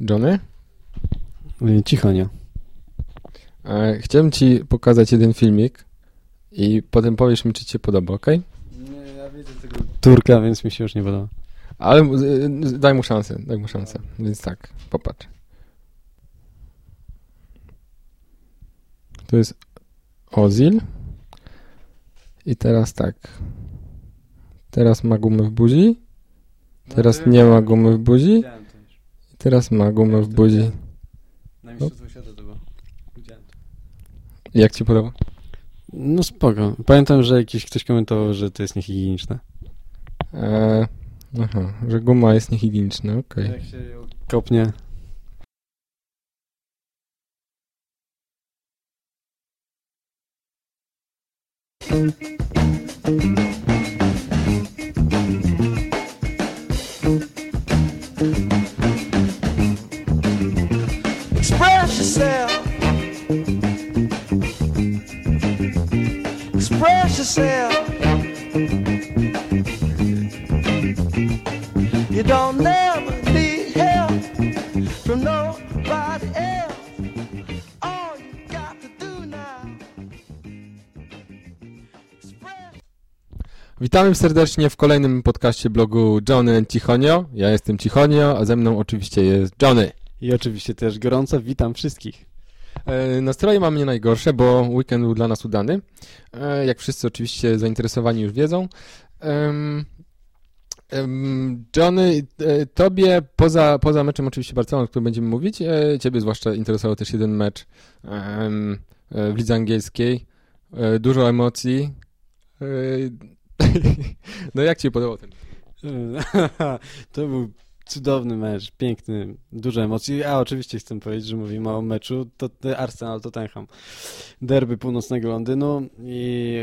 Johnny? Cicho nie. Chciałem ci pokazać jeden filmik i potem powiesz mi, czy ci się podoba, ok? Nie, ja widzę tego Turka, więc mi się już nie podoba. Ale y, daj mu szansę, daj mu szansę. Więc tak, popatrz. To jest Ozil. I teraz tak. Teraz ma gumę w buzi. Teraz nie ma gumy w buzi. Teraz ma gumę w buzi. Na Mistrzostwo Świata to było. Jak ci podoba? No spoko. Pamiętam, że jakiś ktoś komentował, że to jest niehigieniczne. Eee, aha, że guma jest niehigieniczna, okej. Jak się ją kopnie. Express yourself. You don't never need help from nobody else. All you got to do now. Witamy serdecznie w kolejnym podcaście blogu Johnny Cichonio. Ja jestem Cichonio, a ze mną oczywiście jest Johnny. I oczywiście też gorąco witam wszystkich. E, Nastroje mamy nie najgorsze, bo weekend był dla nas udany. E, Jak wszyscy oczywiście zainteresowani już wiedzą. Johnny, e, tobie poza, poza meczem oczywiście Barcelony, o którym będziemy mówić, ciebie zwłaszcza interesował też jeden mecz w lidze angielskiej. Dużo emocji. No jak ci się podobał ten? to był cudowny mecz, piękny, dużo emocji. A oczywiście chcę powiedzieć, że mówimy o meczu to Arsenal-Tottenham. Derby północnego Londynu i...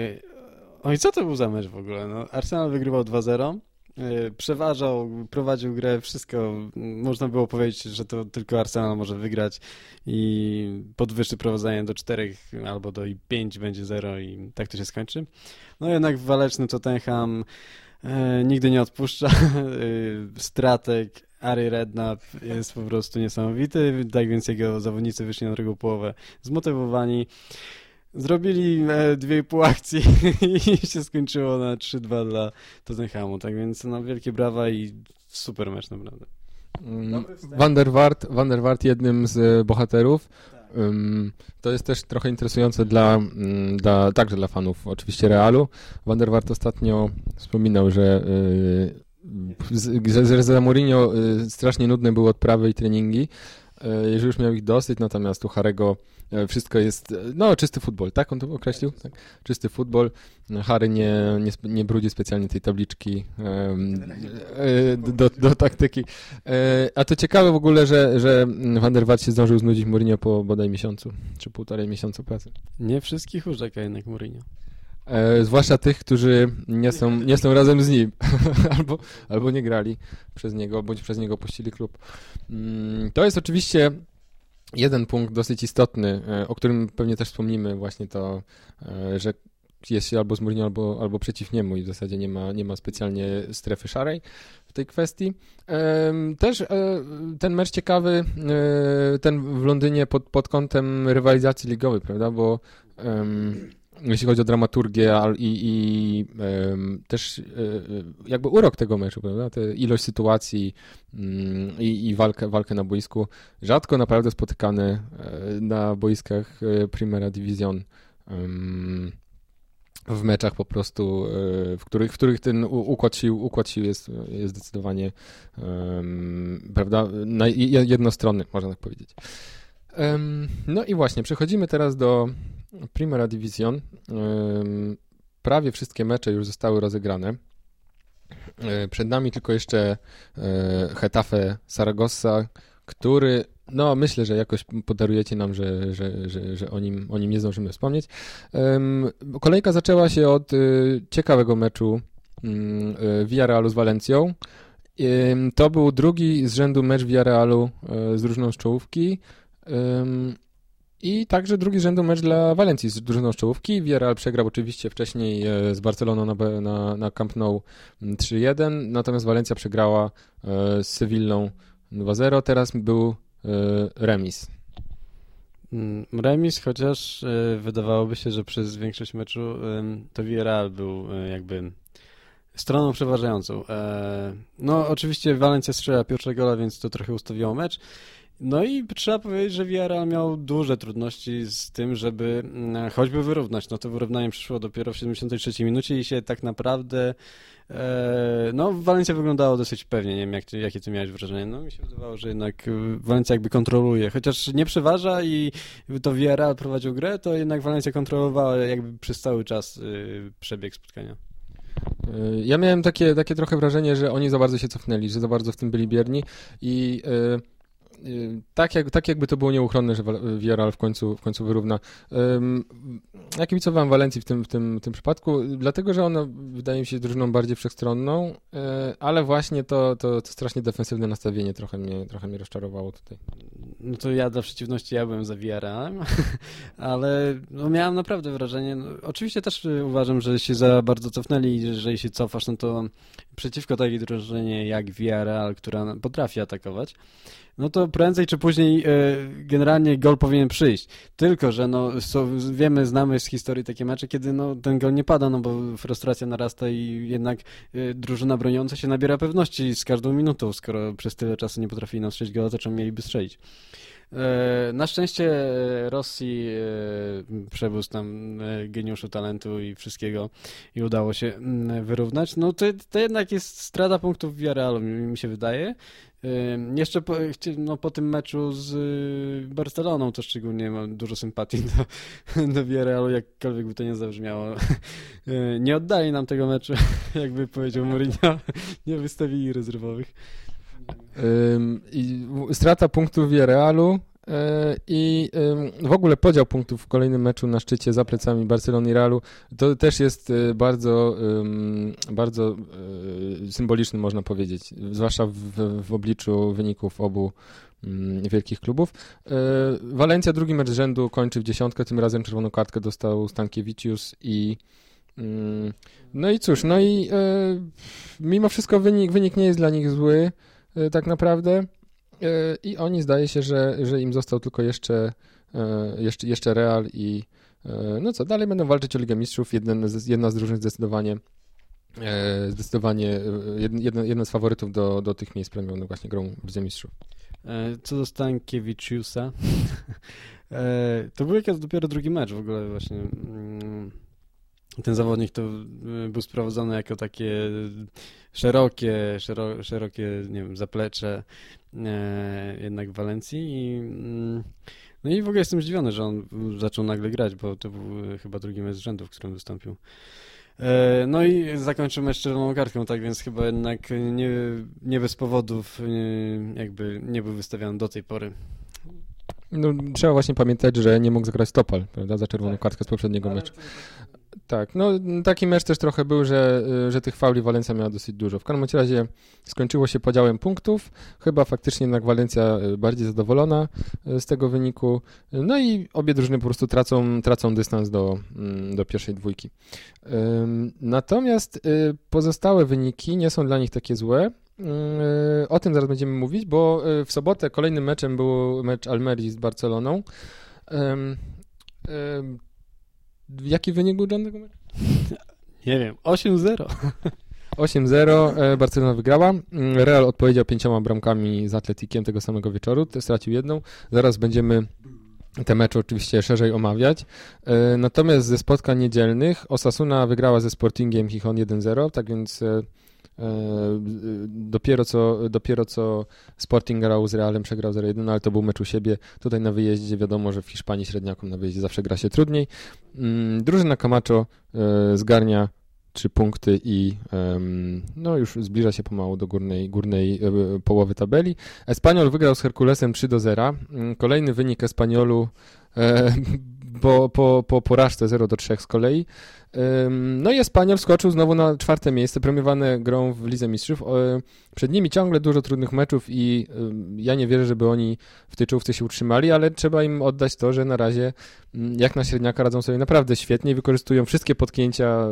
Oj, co to był za mecz w ogóle? No, Arsenal wygrywał 2-0. yy, Przeważał, prowadził grę, wszystko. Można było powiedzieć, że to tylko Arsenal może wygrać i podwyższy prowadzenie do 4 albo do i 5 będzie 0 i tak to się skończy. No jednak waleczny Tottenham E, nigdy nie odpuszcza. E, Stratek Ari Redknapp jest po prostu niesamowity. Tak więc jego zawodnicy wyszli na drugą połowę zmotywowani. Zrobili e, dwie i pół akcji i się skończyło na 3-2 dla Tottenhamu. Tak więc no, wielkie brawa i super mecz naprawdę. Mm. Van der Wart, Van der Wart jednym z e, bohaterów. Ym, To jest też trochę interesujące dla, mm, dla, także dla fanów oczywiście Realu. Van der Wart ostatnio wspominał, że, y, z- że, że za Mourinho y, strasznie nudne były odprawy i treningi, y, że już miał ich dosyć, natomiast u Harego y, wszystko jest, y, no czysty futbol, tak on to określił? Tak. Czysty futbol. Harry nie, nie, nie brudzi specjalnie tej tabliczki do, do taktyki. E, A to ciekawe w ogóle, że, że Van der Waart się zdążył znudzić Mourinho po bodaj miesiącu, czy półtorej miesiącu pracy. Nie wszystkich urzeka jednak Mourinho. E, zwłaszcza tych, którzy nie są, nie są razem z nim, albo, albo nie grali przez niego, bądź przez niego opuścili klub. Mm, To jest oczywiście jeden punkt dosyć istotny, e, o którym pewnie też wspomnimy, właśnie to, e, że jest się albo z Mourinho, albo, albo przeciw niemu i w zasadzie nie ma, nie ma specjalnie strefy szarej w tej kwestii. Też ten mecz ciekawy, ten w Londynie pod, pod kątem rywalizacji ligowej, prawda, bo jeśli chodzi o dramaturgię i, i też e, jakby urok tego meczu, prawda? Te ilość sytuacji mm, i, walkę, walkę na boisku, rzadko naprawdę spotykane na boiskach e, Primera Division. w meczach po prostu, w których, w których ten układ sił, układ sił jest, jest zdecydowanie em, prawda, na, je- jednostronny, można tak powiedzieć. Em, no i właśnie, przechodzimy teraz do Primera Division. Prawie wszystkie mecze już zostały rozegrane. E, Przed nami tylko jeszcze e, Hetafe Saragossa, który, no myślę, że jakoś podarujecie nam, że, że, że, że o, nim, o nim nie zdążymy wspomnieć. Kolejka zaczęła się od e, ciekawego meczu mm, e, Villarrealu z Walencją. To był drugi z rzędu mecz Villarrealu e, z drużyną z czołówki. I także drugi z rzędu mecz dla Walencji z drużyną z czołówki. Villarreal przegrał oczywiście wcześniej e, z Barceloną na, na, na Camp Nou mm, 3-1, natomiast Walencja przegrała e, z Sewillą 2-0. Teraz był remis. Mm, Remis, chociaż e, wydawałoby się, że przez większość meczu to Villarreal był e, jakby stroną przeważającą. E, No, oczywiście Valencia strzela pierwszego gola, więc to trochę ustawiło mecz. No i trzeba powiedzieć, że Villarreal miał duże trudności z tym, żeby mm, choćby wyrównać. No to wyrównanie przyszło dopiero w 73 minucie i się tak naprawdę e, no Valencia wyglądało dosyć pewnie, nie wiem jak, jakie ty miałeś wrażenie. No mi się wydawało, że jednak y, Valencia jakby kontroluje, chociaż nie przeważa i to Villarreal prowadził grę, to jednak Valencia kontrolowała jakby przez cały czas y, przebieg spotkania. Ja miałem takie, takie trochę wrażenie, że oni za bardzo się cofnęli, że za bardzo w tym byli bierni i tak, jak, tak jakby to było nieuchronne, że Villarreal w końcu, w końcu wyrówna. Ja kibicowałem Walencji w tym, w, tym, w tym przypadku, dlatego, że ona wydaje mi się drużyną bardziej wszechstronną, y, ale właśnie to, to, to strasznie defensywne nastawienie trochę mnie, trochę mnie rozczarowało tutaj. No to ja dla przeciwności ja byłem za Villarrealem, ale no miałem naprawdę wrażenie, no, oczywiście też y, uważam, że się za bardzo cofnęli jeżeli się cofasz, no to przeciwko takiej drużynie jak Villarreal, która potrafi atakować, no to prędzej czy później y, generalnie gol powinien przyjść. Tylko, że no są, wiemy, znamy z historii takie mecze, kiedy no ten gol nie pada, no bo frustracja narasta i jednak y, drużyna broniąca się nabiera pewności z każdą minutą, skoro przez tyle czasu nie potrafili nam gola, to czemu mieliby strzelić? E, Na szczęście e, Rosji e, przebył tam geniuszu talentu i wszystkiego i udało się mm, wyrównać. No to, to jednak jest strata punktów w Villarrealu, mi, się wydaje. Jeszcze po, no, po tym meczu z Barceloną to szczególnie mam dużo sympatii do, do Villarrealu, jakkolwiek by to nie zabrzmiało. Nie oddali nam tego meczu, jakby powiedział Mourinho, nie wystawili rezerwowych. I w- strata punktów Villarrealu y, i ym, w ogóle podział punktów w kolejnym meczu na szczycie za plecami Barcelony i Realu to też jest y, bardzo, bardzo y, symboliczny, można powiedzieć, zwłaszcza w, w obliczu wyników obu wielkich klubów. Walencja drugi mecz rzędu kończy w dziesiątkę, tym razem czerwoną kartkę dostał Stankiewicius i no i cóż, no i y, mimo wszystko wynik, wynik nie jest dla nich zły tak naprawdę y, i oni zdaje się, że, że im został tylko jeszcze, y, jeszcze, jeszcze Real i no co, dalej będą walczyć o Ligę Mistrzów, jeden jedna z drużyn zdecydowanie e, zdecydowanie e, jed- jeden, jeden z faworytów do, do tych miejsc premiowanych właśnie grą w Lidze Mistrzów. E, Co do Stankiewicziusa, e, to był jakiś dopiero drugi mecz w ogóle właśnie. mm, Ten zawodnik to e, był sprowadzony jako takie szerokie, szero, szerokie, nie wiem, zaplecze e, jednak w Walencji i mm, no i w ogóle jestem zdziwiony, że on zaczął nagle grać, bo to był e, chyba drugi mecz z rzędu, w którym wystąpił. E, No i zakończył mecz czerwoną kartką, tak więc chyba jednak nie, nie bez powodów e, jakby nie był wystawiany do tej pory. No, trzeba właśnie pamiętać, że nie mógł zagrać Topal, prawda, za czerwoną kartkę z poprzedniego meczu. Tak, no taki mecz też trochę był, że, y, że tych fauli Walencja miała dosyć dużo. W każdym razie skończyło się podziałem punktów. Chyba faktycznie jednak Walencja y, bardziej zadowolona y, z tego wyniku. No i obie drużyny po prostu tracą, tracą dystans do, mm, do pierwszej dwójki. Natomiast pozostałe wyniki nie są dla nich takie złe. O tym zaraz będziemy mówić, bo w sobotę kolejnym meczem był mecz Almerii z Barceloną. Jaki wynik był John tego meczu? Nie wiem, 8-0. 8-0, e, Barcelona wygrała. Mm, Real odpowiedział pięcioma bramkami z Atletikiem tego samego wieczoru, stracił jedną. Zaraz będziemy te mecze oczywiście szerzej omawiać. E, Natomiast ze spotkań niedzielnych Osasuna wygrała ze Sportingiem Chichon 1-0, tak więc e, dopiero co, dopiero co Sporting grał z Realem, przegrał 0-1, ale to był mecz u siebie. Tutaj na wyjeździe wiadomo, że w Hiszpanii średniakom na wyjeździe zawsze gra się trudniej. Mm, Drużyna Camacho e, zgarnia trzy punkty i no już zbliża się pomału do górnej, górnej e, połowy tabeli. Espanyol wygrał z Herkulesem 3 do 0. Mm, Kolejny wynik Espanyolu e, bo, po, po porażce 0 do 3 z kolei. No i Espanyol skoczył znowu na czwarte miejsce, premiowane grą w Lidze Mistrzów. Przed nimi ciągle dużo trudnych meczów i ja nie wierzę, żeby oni w tej czołówce się utrzymali, ale trzeba im oddać to, że na razie jak na średniaka radzą sobie naprawdę świetnie i wykorzystują wszystkie potknięcia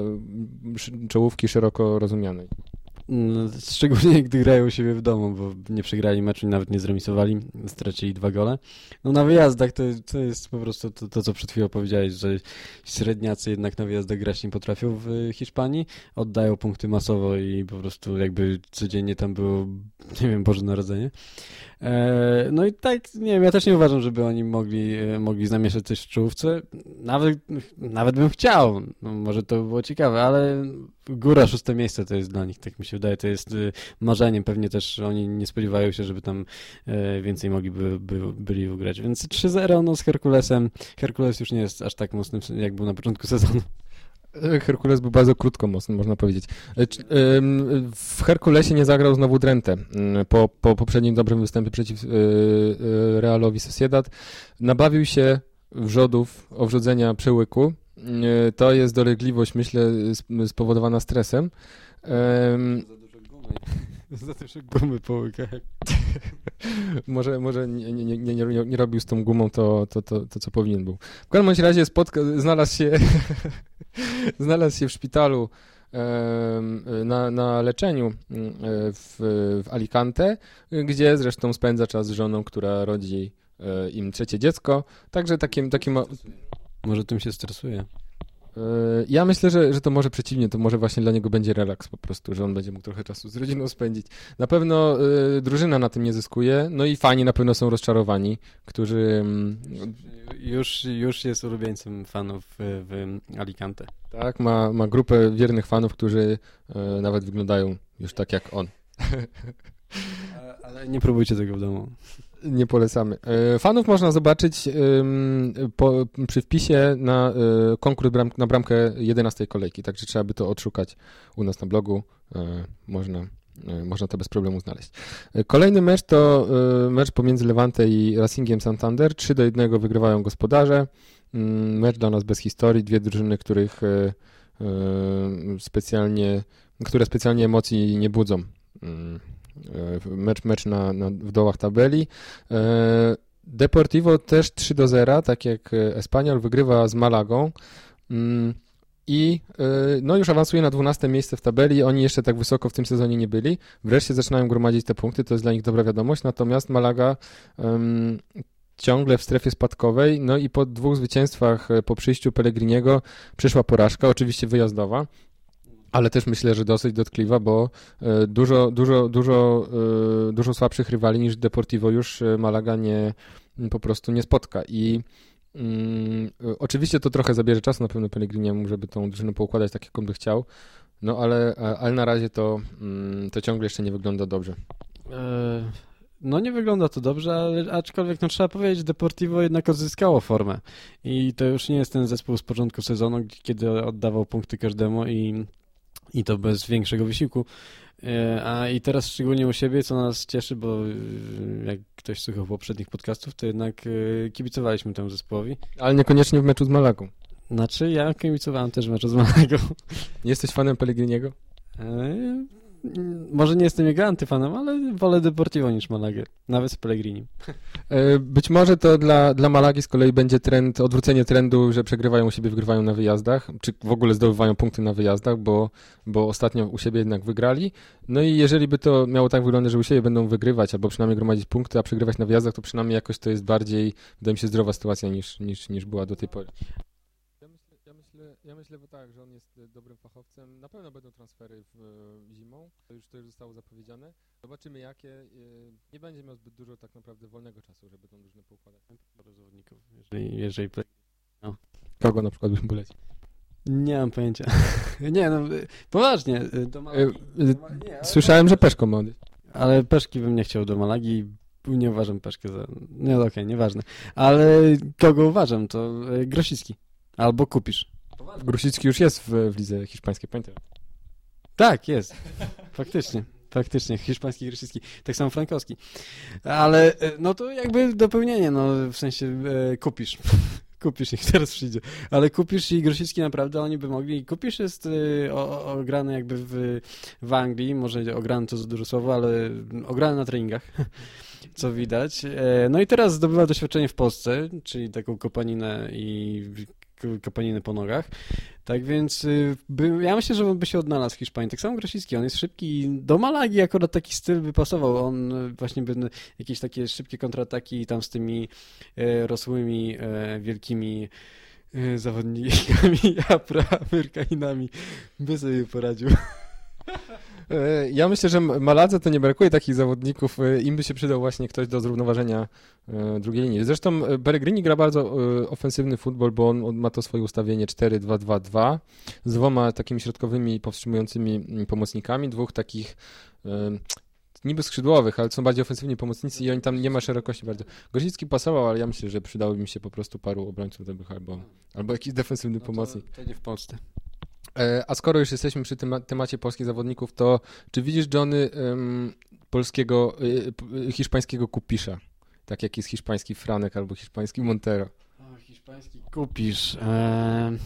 czołówki szeroko rozumianej. No, szczególnie gdy grają u siebie w domu, bo nie przegrali meczu i nawet nie zremisowali, stracili dwa gole. No na wyjazdach to, to jest po prostu to, to, co przed chwilą powiedziałeś, że średniacy jednak na wyjazdach grać nie potrafią w Hiszpanii, oddają punkty masowo i po prostu jakby codziennie tam było, nie wiem, Boże Narodzenie. E, no i tak, nie wiem, ja też nie uważam, żeby oni mogli, e, mogli zamieszać coś w czołówce. Nawet, nawet bym chciał, no, może to by było ciekawe, ale góra, szóste miejsce to jest dla nich, tak mi się wydaje, to jest y, marzeniem. Pewnie też oni nie spodziewają się, żeby tam e, więcej mogliby by, byli ugrać. Więc 3-0 no, z Herkulesem. Herkules już nie jest aż tak mocny, jak był na początku sezonu. E, Herkules był bardzo krótko mocny, można powiedzieć. E, W Herkulesie nie zagrał znowu Drenthe ym, po, po poprzednim dobrym występie przeciw y, Realowi Sociedad. Nabawił się wrzodów, owrzodzenia przełyku. To jest dolegliwość, myślę, sp- spowodowana stresem. Za dużo gumy. Za dużo gumy po łykach. może może nie, nie, nie, nie, robił z tą gumą to, to, to, to, co powinien był. W każdym razie spotka, znalazł się znalazł się w szpitalu na, na leczeniu em, w, w Alicante, gdzie zresztą spędza czas z żoną, która rodzi e, im trzecie dziecko. Także takim, takim Może tym się stresuje. E, ja myślę, że, że to może przeciwnie, to może właśnie dla niego będzie relaks po prostu, że on będzie mógł trochę czasu z rodziną spędzić. Na pewno e, drużyna na tym nie zyskuje, no i fani na pewno są rozczarowani, którzy mm, Już, już jest ulubieńcem fanów w, w Alicante. tak, ma, ma grupę wiernych fanów, którzy e, nawet wyglądają już tak jak on. Ale nie próbujcie tego w domu. Nie polecamy. E, Fanów można zobaczyć po, przy wpisie na e, konkurs bram, na bramkę 11 kolejki, także trzeba by to odszukać u nas na blogu. E, Można, można to bez problemu znaleźć. Kolejny mecz to mecz pomiędzy Levante i Racingiem Santander. 3 do 1 wygrywają gospodarze. Mm, Mecz dla nas bez historii. Dwie drużyny, których specjalnie, które specjalnie emocji nie budzą. Mecz, mecz na, na, w dołach tabeli. E, Deportivo też 3 do 0, tak jak Espanyol wygrywa z Malagą. Mm, I e, no już awansuje na 12 miejsce w tabeli. Oni jeszcze tak wysoko w tym sezonie nie byli. Wreszcie zaczynają gromadzić te punkty, to jest dla nich dobra wiadomość. Natomiast Malaga em, ciągle w strefie spadkowej. No i po dwóch zwycięstwach e, po przyjściu Pellegriniego przyszła porażka, oczywiście wyjazdowa. Ale też myślę, że dosyć dotkliwa, bo e, dużo, dużo, dużo, e, dużo słabszych rywali niż Deportivo już e, Malaga nie, po prostu nie spotka. I mm, oczywiście to trochę zabierze czasu na pewno Pellegriniemu, żeby tą drużynę poukładać tak, jak on by chciał. No ale, ale na razie to, mm, to ciągle jeszcze nie wygląda dobrze. No nie wygląda to dobrze, ale aczkolwiek no, trzeba powiedzieć, Deportivo jednak odzyskało formę. I to już nie jest ten zespół z początku sezonu, kiedy oddawał punkty każdemu i, i to bez większego wysiłku. E, A i teraz szczególnie u siebie, co nas cieszy, bo e, jak ktoś słuchał poprzednich podcastów, to jednak e, kibicowaliśmy temu zespołowi. Ale niekoniecznie w meczu z Malagą. Znaczy, ja kibicowałem też w meczu z Malago. Nie jesteś fanem Pellegriniego? E, Może nie jestem jego antyfanem, ale wolę Deportivo niż Malagę, nawet z Pellegrini. E, Być może to dla, dla Malagi z kolei będzie trend, odwrócenie trendu, że przegrywają u siebie, wygrywają na wyjazdach, czy w ogóle zdobywają punkty na wyjazdach, bo, bo ostatnio u siebie jednak wygrali. No i jeżeli by to miało tak wyglądać, że u siebie będą wygrywać, albo przynajmniej gromadzić punkty, a przegrywać na wyjazdach, to przynajmniej jakoś to jest bardziej, wydaje mi się, zdrowa sytuacja niż, niż, niż była do tej pory. Ja myślę, ja myślę, ja myślę bo tak, że on jest e, dobrym fachowcem. Na pewno będą transfery w, e, zimą, to już, to już zostało zapowiedziane. Zobaczymy jakie. e, Nie będzie miał zbyt dużo tak naprawdę wolnego czasu, żeby tą drużynę poukładać. Paru zawodników, jeżeli, jeżeli Kogo na przykład byśmy polecił? Nie mam pojęcia. nie, no poważnie. Do Malagi. Słyszałem, że Peszko ma odejść. Ale Peszki bym nie chciał do Malagi. Nie uważam Peszkę za... Nie, okej, nieważne. Ale kogo uważam, to Grosicki. Albo kupisz. Grusicki już jest w, w lidze hiszpańskiej, pamiętaj. Tak, jest. Faktycznie. Faktycznie, hiszpański Grosicki. Tak samo Frankowski. Ale y, no to jakby dopełnienie, no w sensie e, kupisz. Kupisz ich teraz przyjdzie. Ale kupisz i Grosicki naprawdę oni by mogli. Kupisz jest y, o- ograny jakby w, w Anglii, może ograny to za dużo słowo, ale ograny na treningach, co widać. E, No i teraz zdobywa doświadczenie w Polsce, czyli taką kopaninę i k- kapaniny po nogach. Tak więc y, by, ja myślę, że on by się odnalazł w Hiszpanii. Tak samo Grosicki, on jest szybki i do Malagi akurat taki styl by pasował. On właśnie by jakieś takie szybkie kontrataki tam z tymi e, rosłymi, e, wielkimi e, zawodnikami, afroamerykanami by sobie poradził. E, Ja myślę, że Maladze to nie brakuje takich zawodników. e, Im by się przydał właśnie ktoś do zrównoważenia e, drugiej linii. Zresztą Pellegrini gra bardzo ofensywny futbol, bo on, ma to swoje ustawienie 4-2-2-2 z dwoma takimi środkowymi powstrzymującymi mm, pomocnikami, dwóch takich niby skrzydłowych, ale są bardziej ofensywni pomocnicy i oni tam nie ma szerokości bardzo. Gozicki pasował, ale ja myślę, że przydałoby mi się po prostu paru obrońców dobrych albo, albo jakiś defensywny pomocnik. To, to nie w Polsce. E, A skoro już jesteśmy przy tym temacie polskich zawodników, to czy widzisz, Johnny, polskiego, p- y, hiszpańskiego kupisza? Tak jak jest hiszpański Franek albo hiszpański Montero. O, hiszpański kupisz. Eee,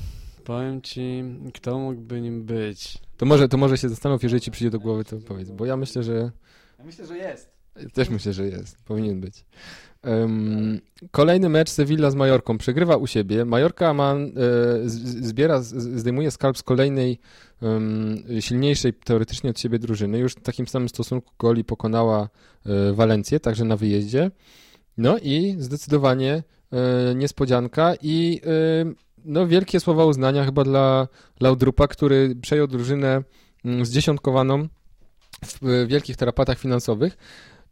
powiem ci, kto mógłby nim być. To może, to może się zastanów, jeżeli ci przyjdzie do głowy, to powiedz, bo ja myślę, że Ja myślę, że jest. Też myślę, że jest, powinien być. Em, kolejny mecz Sevilla z Majorką. Przegrywa u siebie. Majorka ma, e, zbiera, zdejmuje skalp z kolejnej silniejszej teoretycznie od siebie drużyny. Już w takim samym stosunku goli pokonała e, Walencję, także na wyjeździe. No i zdecydowanie e, niespodzianka i e, no, wielkie słowa uznania chyba dla Laudrupa, który przejął drużynę mm, zdziesiątkowaną w e, wielkich tarapatach finansowych.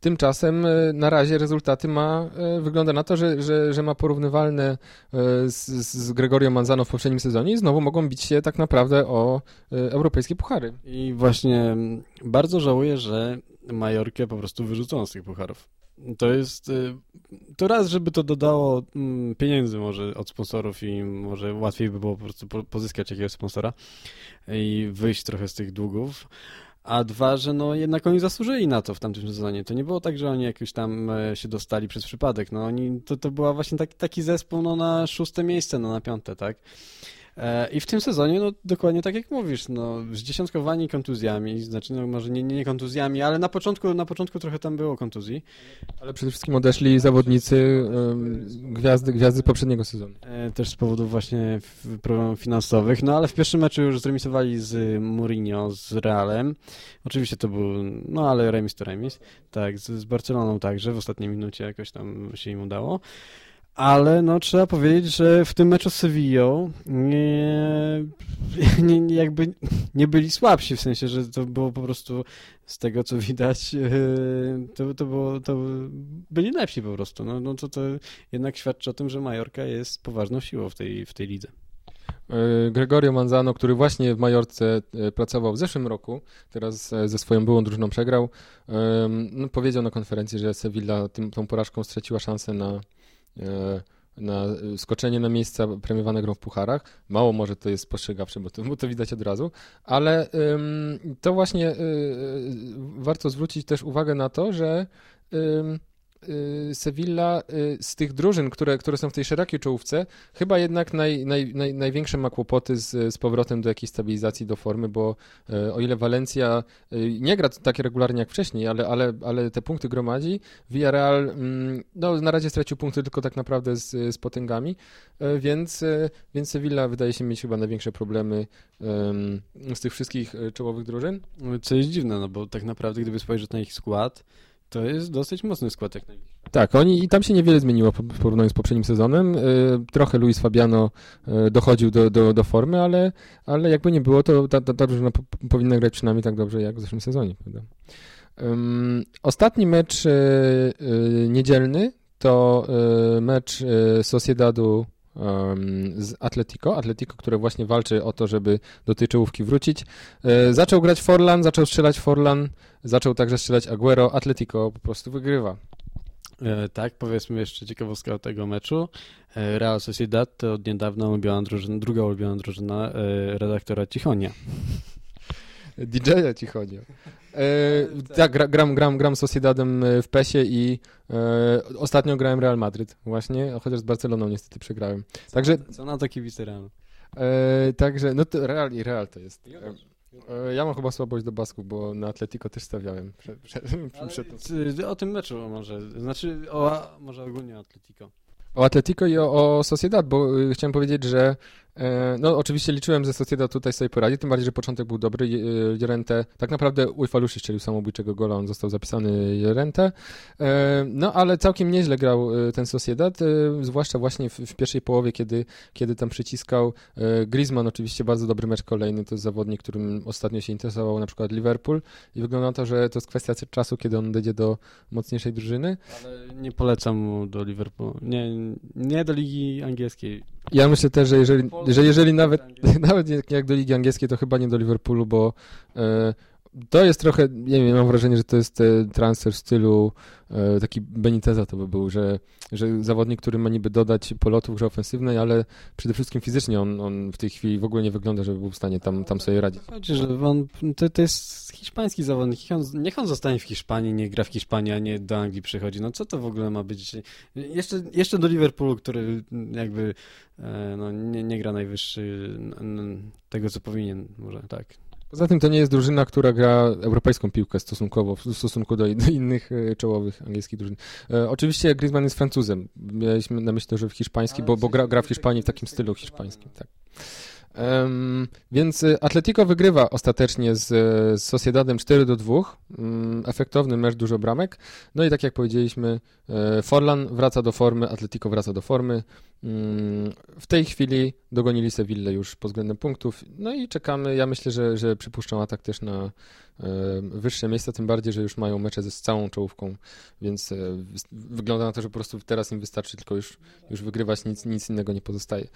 Tymczasem e, na razie rezultaty ma, e, wygląda na to, że, że, że ma porównywalne e, z, z Gregorio Manzano w poprzednim sezonie i znowu mogą bić się tak naprawdę o europejskie puchary. I właśnie mm, bardzo żałuję, że Majorkę po prostu wyrzucono z tych pucharów. To jest, to raz, żeby to dodało mm, pieniędzy może od sponsorów i może łatwiej by było po prostu po- pozyskać jakiegoś sponsora i wyjść trochę z tych długów. A dwa, że no jednak oni zasłużyli na to w tamtym sezonie. To nie było tak, że oni jakoś tam e, się dostali przez przypadek. No oni, to, to była właśnie taki, taki zespół no, na szóste miejsce, no na piąte, tak? E, I w tym sezonie, no dokładnie tak jak mówisz, no zdziesiątkowani kontuzjami, znaczy no może nie, nie, kontuzjami, ale na początku, na początku trochę tam było kontuzji. Ale przede wszystkim odeszli zawodnicy, gwiazdy, gwiazdy poprzedniego sezonu. E, też z powodów właśnie problemów finansowych, no ale w pierwszym meczu już zremisowali z Mourinho, z Realem. Oczywiście to był, no ale remis to remis. Tak, z, z Barceloną także, w ostatniej minucie jakoś tam się im udało. Ale no trzeba powiedzieć, że w tym meczu z Sevillą nie, nie, jakby nie byli słabsi, w sensie, że to było po prostu z tego co widać, e, to, to było, to byli lepsi po prostu. No, no to, to jednak świadczy o tym, że Majorka jest poważną siłą w tej, w tej lidze. E, Gregorio Manzano, który właśnie w Majorce e, pracował w zeszłym roku, teraz ze swoją byłą drużyną przegrał, no, powiedział na konferencji, że Sevilla tym, tą porażką straciła szansę na, na e, skoczenie na miejsca premiowane grą w pucharach. Mało może to jest spostrzegawcze, bo to, bo to widać od razu, ale em, to właśnie e, e, warto zwrócić też uwagę na to, że y, Sevilla y, z tych drużyn, które, które są w tej szerokiej czołówce, chyba jednak naj, naj, naj, największe ma kłopoty z, z powrotem do jakiejś stabilizacji, do formy, bo y, o ile Valencia y, nie gra tak regularnie jak wcześniej, ale, ale, ale te punkty gromadzi, Villarreal mm, no, na razie stracił punkty tylko tak naprawdę z, z potęgami, y, więc, y, więc Sevilla wydaje się mieć chyba największe problemy z tych wszystkich y, czołowych drużyn. Co jest dziwne, no bo tak naprawdę gdyby spojrzeć na ich skład, to jest dosyć mocny skład jak na Tak, oni i tam się niewiele zmieniło w porównaniu z poprzednim sezonem. Y, Trochę Luis Fabiano y, dochodził do, do, do formy, ale, ale jakby nie było, to ta, ta, ta drużyna po, powinna grać przynajmniej tak dobrze jak w zeszłym sezonie. Prawda? Ostatni mecz y, niedzielny to mecz Sociedadu z Atletico. Atletico, które właśnie walczy o to, żeby do tej czołówki wrócić. Y, Zaczął grać Forlan, zaczął strzelać Forlan, zaczął także strzelać Aguero. Atletico po prostu wygrywa. E, tak, powiedzmy jeszcze ciekawostka o tego meczu. E, Real Sociedad to od niedawna ulubiona drużyna, druga ulubiona drużyna e, redaktora Cichonia. DJ-a ci chodzi. E, tak, gra, gram, gram, gram Sociedadem e, w PESie i e, ostatnio grałem Real Madryt właśnie, chociaż z Barceloną niestety przegrałem. Także, Co na to kibice Realu? e, także no to Real i Real to jest. Ja mam chyba słabość do Basków, bo na Atletico też stawiałem. Przed, przed, przed, C- O tym meczu może, znaczy o, może ogólnie o Atletico. O Atletico i o, o Sociedad, bo y, chciałem powiedzieć, że no oczywiście liczyłem, że Sociedad tutaj sobie poradzi, tym bardziej, że początek był dobry. Je- Llorente, tak naprawdę Ujfaluszy strzelił samobójczego gola, on został zapisany Llorente. E, no ale całkiem nieźle grał e, ten Sociedad, e, zwłaszcza właśnie w, w pierwszej połowie, kiedy, kiedy tam przyciskał. E, Griezmann oczywiście bardzo dobry mecz kolejny, to jest zawodnik, którym ostatnio się interesował na przykład Liverpool i wygląda na to, że to jest kwestia czasu, kiedy on dojdzie do mocniejszej drużyny. Ale nie polecam mu do Liverpoolu. Nie, nie do ligi angielskiej. Ja myślę też, że jeżeli, że jeżeli nawet, nawet jak do Ligi Angielskiej, to chyba nie do Liverpoolu, bo e, to jest trochę, nie wiem, mam wrażenie, że to jest e, transfer w stylu e, taki Beniteza to by był, że, że zawodnik, który ma niby dodać polotu w grze ofensywnej, ale przede wszystkim fizycznie on, on w tej chwili w ogóle nie wygląda, żeby był w stanie tam, tam sobie radzić. Chodzi, że on, to, to jest hiszpański zawodnik. Niech on, zostanie w Hiszpanii, nie gra w Hiszpanii, a nie do Anglii przychodzi. No co to w ogóle ma być? Jeszcze, jeszcze do Liverpoolu, który jakby e, no, nie, nie gra najwyższy tego, co powinien, może tak. Poza tym to nie jest drużyna, która gra europejską piłkę stosunkowo, w stosunku do, innych e, czołowych angielskich drużyn. E, oczywiście Griezmann jest Francuzem. Mieliśmy na myśli, że w hiszpański, bo, bo gra, gra w Hiszpanii w takim stylu hiszpańskim. Tak. Em, więc e, Atletico wygrywa ostatecznie z, e, z Sociedadem 4 do 2. Mm, efektowny mecz, dużo bramek. No i tak jak powiedzieliśmy, e, Forlan wraca do formy, Atletico wraca do formy. Mm, W tej chwili dogonili Sevillę już pod względem punktów. No i czekamy. Ja myślę, że, że przypuszczą atak też na e, wyższe miejsca, tym bardziej, że już mają mecze ze z całą czołówką, więc e, wygląda na to, że po prostu teraz im wystarczy tylko już, już wygrywać, nic, nic innego nie pozostaje.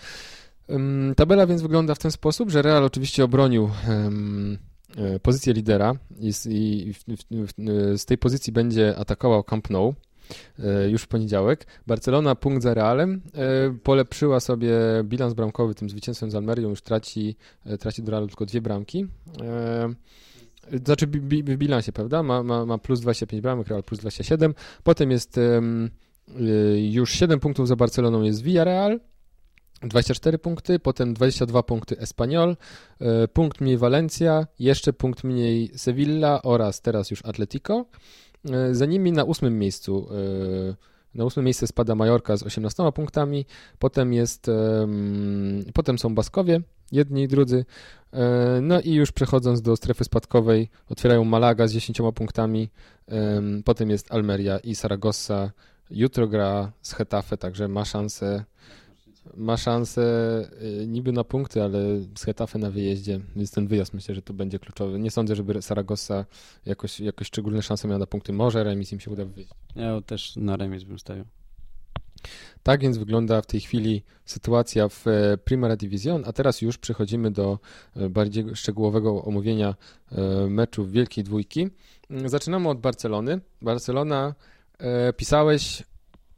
Tabela więc wygląda w ten sposób, że Real oczywiście obronił e, pozycję lidera i, z, tej pozycji będzie atakował Camp Nou e, już w poniedziałek. Barcelona punkt za Realem e, polepszyła sobie bilans bramkowy tym zwycięstwem z Almerią, już traci, traci do Realu tylko dwie bramki. Znaczy w bilansie, prawda? Ma, ma, ma plus 25 bramek, Real plus 27. Potem jest już 7 punktów za Barceloną jest Villarreal, 24 punkty, potem 22 punkty Espanyol, e, punkt mniej Valencia, jeszcze punkt mniej Sevilla oraz teraz już Atletico. E, Za nimi na ósmym miejscu e, na ósme miejsce spada Majorka z 18 punktami, potem jest em, potem są Baskowie, jedni i drudzy. No i już przechodząc do strefy spadkowej, otwierają Malaga z 10 punktami, em, potem jest Almeria i Saragossa. Jutro gra z Hetafe, także ma szansę ma szansę y, niby na punkty, ale z Hetafe na wyjeździe, więc ten wyjazd myślę, że to będzie kluczowy. Nie sądzę, żeby Saragossa jakoś, jakoś szczególne szanse miała na punkty. Może remis im się uda wyjść. Ja też na remis bym stawiał. Tak więc wygląda w tej chwili sytuacja w e, Primera División, a teraz już przechodzimy do e, bardziej szczegółowego omówienia e, meczów Wielkiej Dwójki. Zaczynamy od Barcelony. Barcelona, pisałeś,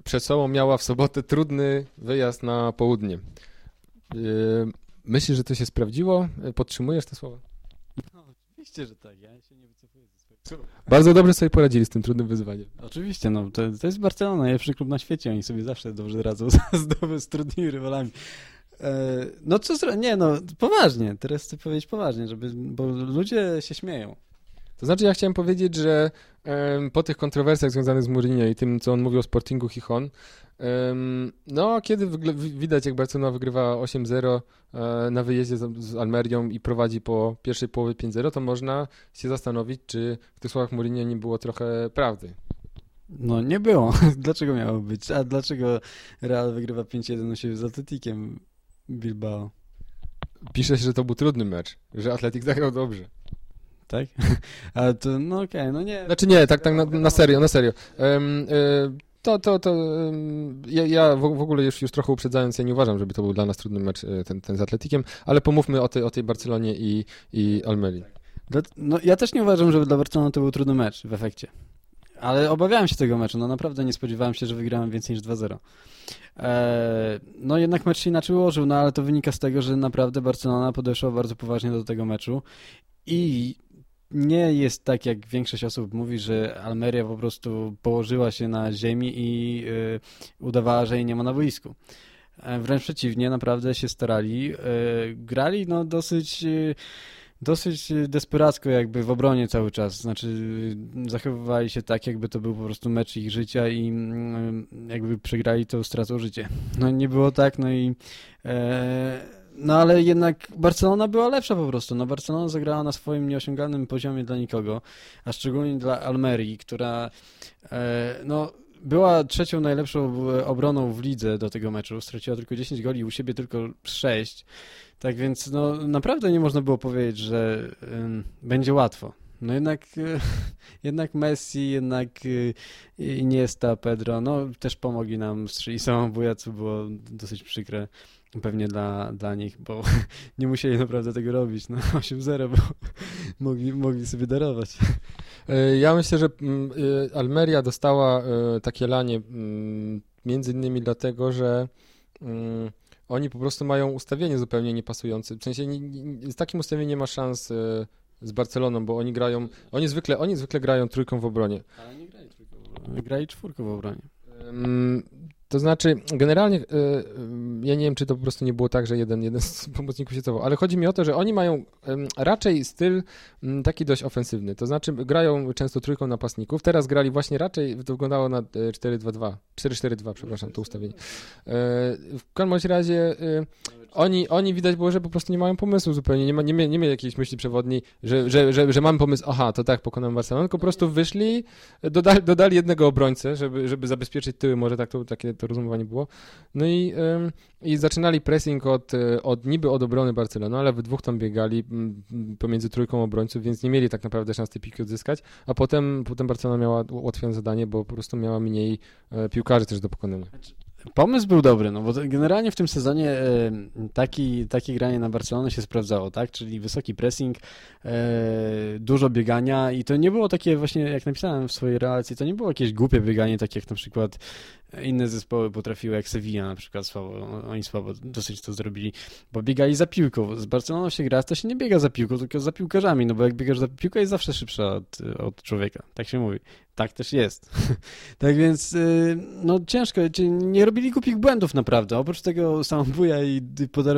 przed sobą miała w sobotę trudny wyjazd na południe. E, Myślisz, że to się sprawdziło? E, Podtrzymujesz te słowa? Oczywiście, że tak. Ja się nie wycofuję ze swojego Bardzo dobrze sobie poradzili z tym trudnym wyzwaniem. Oczywiście, no to, to jest Barcelona, najlepszy klub na świecie, oni sobie zawsze dobrze radzą z, z, z trudnymi rywalami. E, no co. Nie, no poważnie, teraz chcę powiedzieć poważnie, żeby, bo ludzie się śmieją. To znaczy, ja chciałem powiedzieć, że po tych kontrowersjach związanych z Mourinho i tym, co on mówił o Sportingu Chichon, no, kiedy widać, jak Barcelona wygrywa 8-0 e, na wyjeździe z, z Almerią i prowadzi po pierwszej połowie 5-0, to można się zastanowić, czy w tych słowach Mourinho nie było trochę prawdy. No nie było. Dlaczego miało być? A dlaczego Real wygrywa 5-1 u siebie z Atletikiem Bilbao? Pisze się, że to był trudny mecz, że Atletik zagrał dobrze. Tak? Ale to, no okej, no nie. Znaczy nie, tak, tak na, na serio, na serio. Em, e, to, to, to ja, ja w, ogóle już, już trochę uprzedzając, ja nie uważam, żeby to był dla nas trudny mecz e, ten, ten z Atletikiem, ale pomówmy o tej, o tej Barcelonie i, i Almerii. No, ja też nie uważam, że dla Barcelony to był trudny mecz w efekcie. Ale obawiałem się tego meczu. No naprawdę nie spodziewałem się, że wygrałem więcej niż 2-0. Eee, no jednak mecz się inaczej ułożył, no ale to wynika z tego, że naprawdę Barcelona podeszła bardzo poważnie do tego meczu i nie jest tak, jak większość osób mówi, że Almeria po prostu położyła się na ziemi i y, udawała, że jej nie ma na boisku. E, Wręcz przeciwnie, naprawdę się starali. E, grali no dosyć y, dosyć y, desperacko jakby w obronie cały czas. Znaczy y, zachowywali się tak, jakby to był po prostu mecz ich życia i mm, jakby przegrali, to stracą życie. No nie było tak, no i e, no ale jednak Barcelona była lepsza po prostu. No Barcelona zagrała na swoim nieosiągalnym poziomie dla nikogo, a szczególnie dla Almerii, która e, no była trzecią najlepszą e, obroną w lidze do tego meczu. Straciła tylko 10 goli, u siebie tylko 6. Tak więc no, naprawdę nie można było powiedzieć, że będzie łatwo. No jednak, y, jednak Messi, jednak y, Iniesta, Pedro, no też pomogli nam strzelić samobója, co było dosyć przykre pewnie dla, dla nich, bo nie musieli naprawdę tego robić. No 8-0, bo mogli, mogli sobie darować. E, Ja myślę, że mm, y, Almeria dostała y, takie lanie mm, między innymi dlatego, że mm, oni po prostu mają ustawienie zupełnie niepasujące. W sensie z takim ustawieniem nie ma szans z Barceloną, bo oni grają, oni zwykle, oni zwykle grają trójką w obronie. Ale nie grali trójką w obronie. Grali czwórką w obronie. To znaczy, generalnie, y, ja nie wiem, czy to po prostu nie było tak, że jeden, jeden z pomocników się cofał, ale chodzi mi o to, że oni mają raczej styl ym, taki dość ofensywny. To znaczy, grają często trójką napastników. Teraz grali właśnie raczej, to wyglądało na y, 4-2-2, 4-4-2, przepraszam, to ustawienie. Y, W każdym razie oni, oni widać było, że po prostu nie mają pomysłu zupełnie, nie, ma, nie, mia, nie mieli jakiejś myśli przewodniej, że, że, że, że mamy pomysł, aha, to tak, pokonamy Barcelonę, tylko po prostu wyszli, dodali, dodali jednego obrońcę, żeby, żeby zabezpieczyć tyły, może tak to, takie to rozumowanie było. No i, i zaczynali pressing od, y, od niby od obrony Barcelony, ale we dwóch tam biegali pomiędzy trójką obrońców, więc nie mieli tak naprawdę szans tej piłki odzyskać, a potem, potem Barcelona miała łatwiejsze zadanie, bo po prostu miała mniej e, piłkarzy też do pokonania. Pomysł był dobry, no bo generalnie w tym sezonie e, taki, takie granie na Barcelonę się sprawdzało, tak? Czyli wysoki pressing, e, dużo biegania i to nie było takie właśnie, jak napisałem w swojej relacji, to nie było jakieś głupie bieganie, tak jak na przykład inne zespoły potrafiły, jak Sevilla na przykład słabo, oni słabo dosyć to zrobili, bo biegali za piłką. Z Barceloną się gra, to się nie biega za piłką, tylko za piłkarzami, no bo jak biegasz za piłką jest zawsze szybsza od, od człowieka, tak się mówi. Tak też jest. tak więc, y, no ciężko, nie robili głupich błędów naprawdę, oprócz tego samobója i,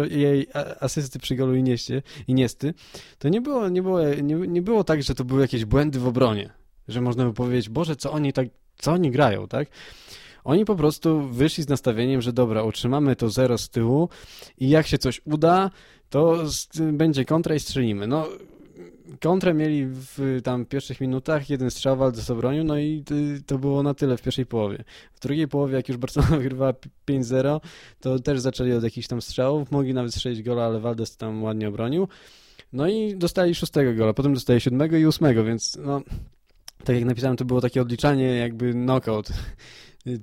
i jej asysty przy golu Inieście, Iniesty, to nie było, nie, było, nie, nie było tak, że to były jakieś błędy w obronie, że można by powiedzieć, Boże, co oni tak, co oni grają, tak? Oni po prostu wyszli z nastawieniem, że dobra, utrzymamy to zero z tyłu i jak się coś uda, to będzie kontra i strzelimy. No, kontrę mieli w tam pierwszych minutach, jeden strzał Waldes obronił, no i y, to było na tyle w pierwszej połowie. W drugiej połowie, jak już Barcelona wygrywała 5-0, to też zaczęli od jakichś tam strzałów, mogli nawet strzelić gola, ale Waldes tam ładnie obronił. No i dostali szóstego gola, potem dostali siódmego i ósmego, więc no, tak jak napisałem, to było takie odliczanie jakby knockout.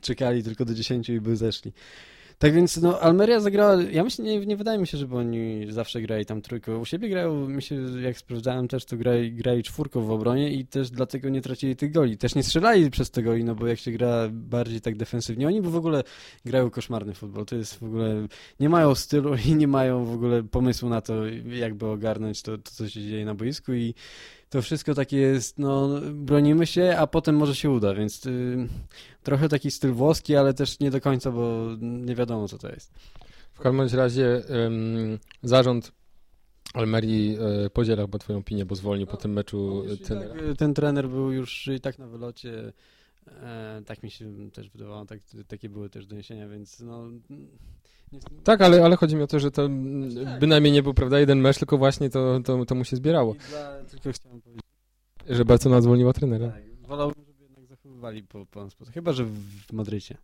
Czekali tylko do 10 i by zeszli. Tak więc no, Almeria zagrała, ja myślę, nie, nie wydaje mi się, żeby oni zawsze grali tam trójką. U siebie grają, mi się, jak sprawdzałem też, to grali, grali czwórką w obronie i też dlatego nie tracili tych goli. Też nie strzelali przez te goli, no bo jak się gra bardziej tak defensywnie, oni w ogóle grają koszmarny futbol. To jest w ogóle, nie mają stylu i nie mają w ogóle pomysłu na to, jakby ogarnąć to, to co się dzieje na boisku i to wszystko takie jest, no, bronimy się, a potem może się uda, więc y, trochę taki styl włoski, ale też nie do końca, bo nie wiadomo, co to jest. W każdym razie ym, zarząd Almerii y, podziela chyba twoją opinię, bo zwolnił po tym meczu trenera. tak, y, ten trener był już i tak na wylocie, e, tak mi się też wydawało, tak, takie były też doniesienia, więc no... Tak, ale, ale chodzi mi o to, że to tak. bynajmniej nie był, prawda, jeden mecz, tylko właśnie to, to, to mu się zbierało, Dla, tylko chciałem powiedzieć, że Barcelona zwolniła trenera. tak, wolałbym, żeby jednak zachowywali po, po sposób, chyba, że w Madrycie.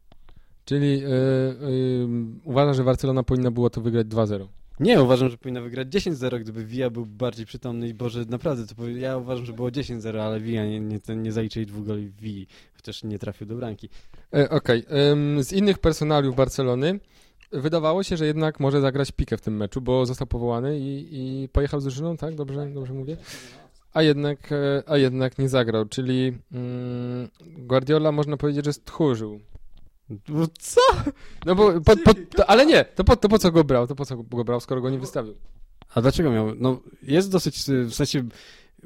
Czyli y, y, uważa, że Barcelona powinna było to wygrać 2-0. Nie, uważam, że powinna wygrać 10-0, gdyby Villa był bardziej przytomny i Boże, naprawdę, to powi- ja uważam, że było 10-0, ale Villa nie, nie, nie zaliczyli dwóch goli w Villi, chociaż nie trafił do bramki. E, Okej, ym, z innych personaliów Barcelony wydawało się, że jednak może zagrać pikę w tym meczu, bo został powołany i, i pojechał z drużyną, tak? Dobrze, dobrze mówię? A jednak, e, a jednak nie zagrał, czyli mm, Guardiola można powiedzieć, że stchórzył. No co? No bo, po, po, to, ale nie, to po, to po co go brał? To po co go brał, skoro go nie wystawił? A dlaczego miał? No, jest dosyć, y, w sensie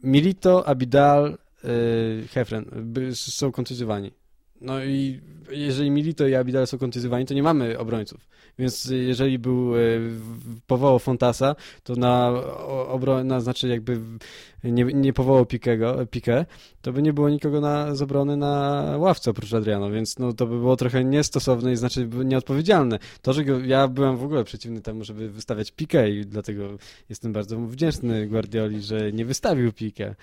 Milito, Abidal, yy, Hefren są kontuzjowani. No i jeżeli Milito i Abidal są kontuzjowani, to nie mamy obrońców. Więc jeżeli był, e, powołał Fontasa, to na, o- obro, na znaczy jakby nie, nie powołał Pikego, Pikę, to by nie było nikogo na, z obrony na ławce oprócz Adriano, więc no, to by było trochę niestosowne i znaczy nieodpowiedzialne. To, że go, ja byłem w ogóle przeciwny temu, żeby wystawiać Pikę i dlatego jestem bardzo wdzięczny Guardioli, że nie wystawił Pikę.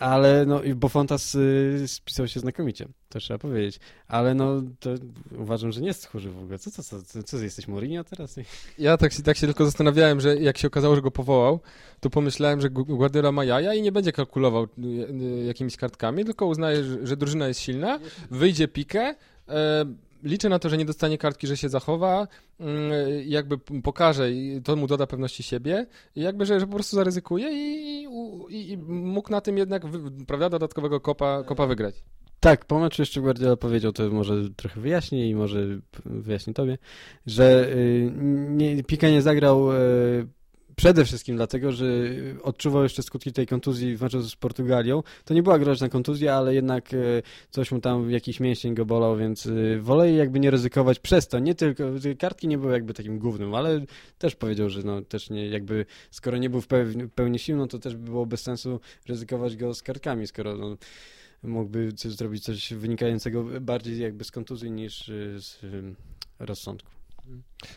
Ale no, bo Fontas y, spisał się znakomicie, to trzeba powiedzieć. Ale no, to uważam, że nie jest tchórzy w ogóle. Co, co, co, co, co jesteś Mourinho teraz? Ja tak, się- tak się tylko zastanawiałem, że jak się okazało, że go powołał, to pomyślałem, że Gu- Guardiola ma jaja i nie będzie kalkulował y, y, jakimiś kartkami, tylko uznaje, że, że drużyna jest silna, wyjdzie pikę, e, liczę na to, że nie dostanie kartki, że się zachowa, mm, jakby pokaże i to mu doda pewności siebie jakby, że, że po prostu zaryzykuje i, i, i mógł na tym jednak, prawda, dodatkowego kopa, kopa wygrać. Tak, po meczu jeszcze Guardiola powiedział, to może trochę wyjaśnię i może wyjaśnię tobie, że y, nie, Pika nie zagrał y, przede wszystkim dlatego, że odczuwał jeszcze skutki tej kontuzji w meczu z Portugalią. To nie była groźna kontuzja, ale jednak y, coś mu tam, jakiś mięsień go bolał, więc y, wolę jakby nie ryzykować przez to. Nie tylko, kartki nie były jakby takim głównym, ale też powiedział, że no też nie, jakby skoro nie był w pełni, sił, no to też by było bez sensu ryzykować go z kartkami, skoro no, mógłby coś, zrobić coś wynikającego bardziej jakby z kontuzji niż y, z rozsądku.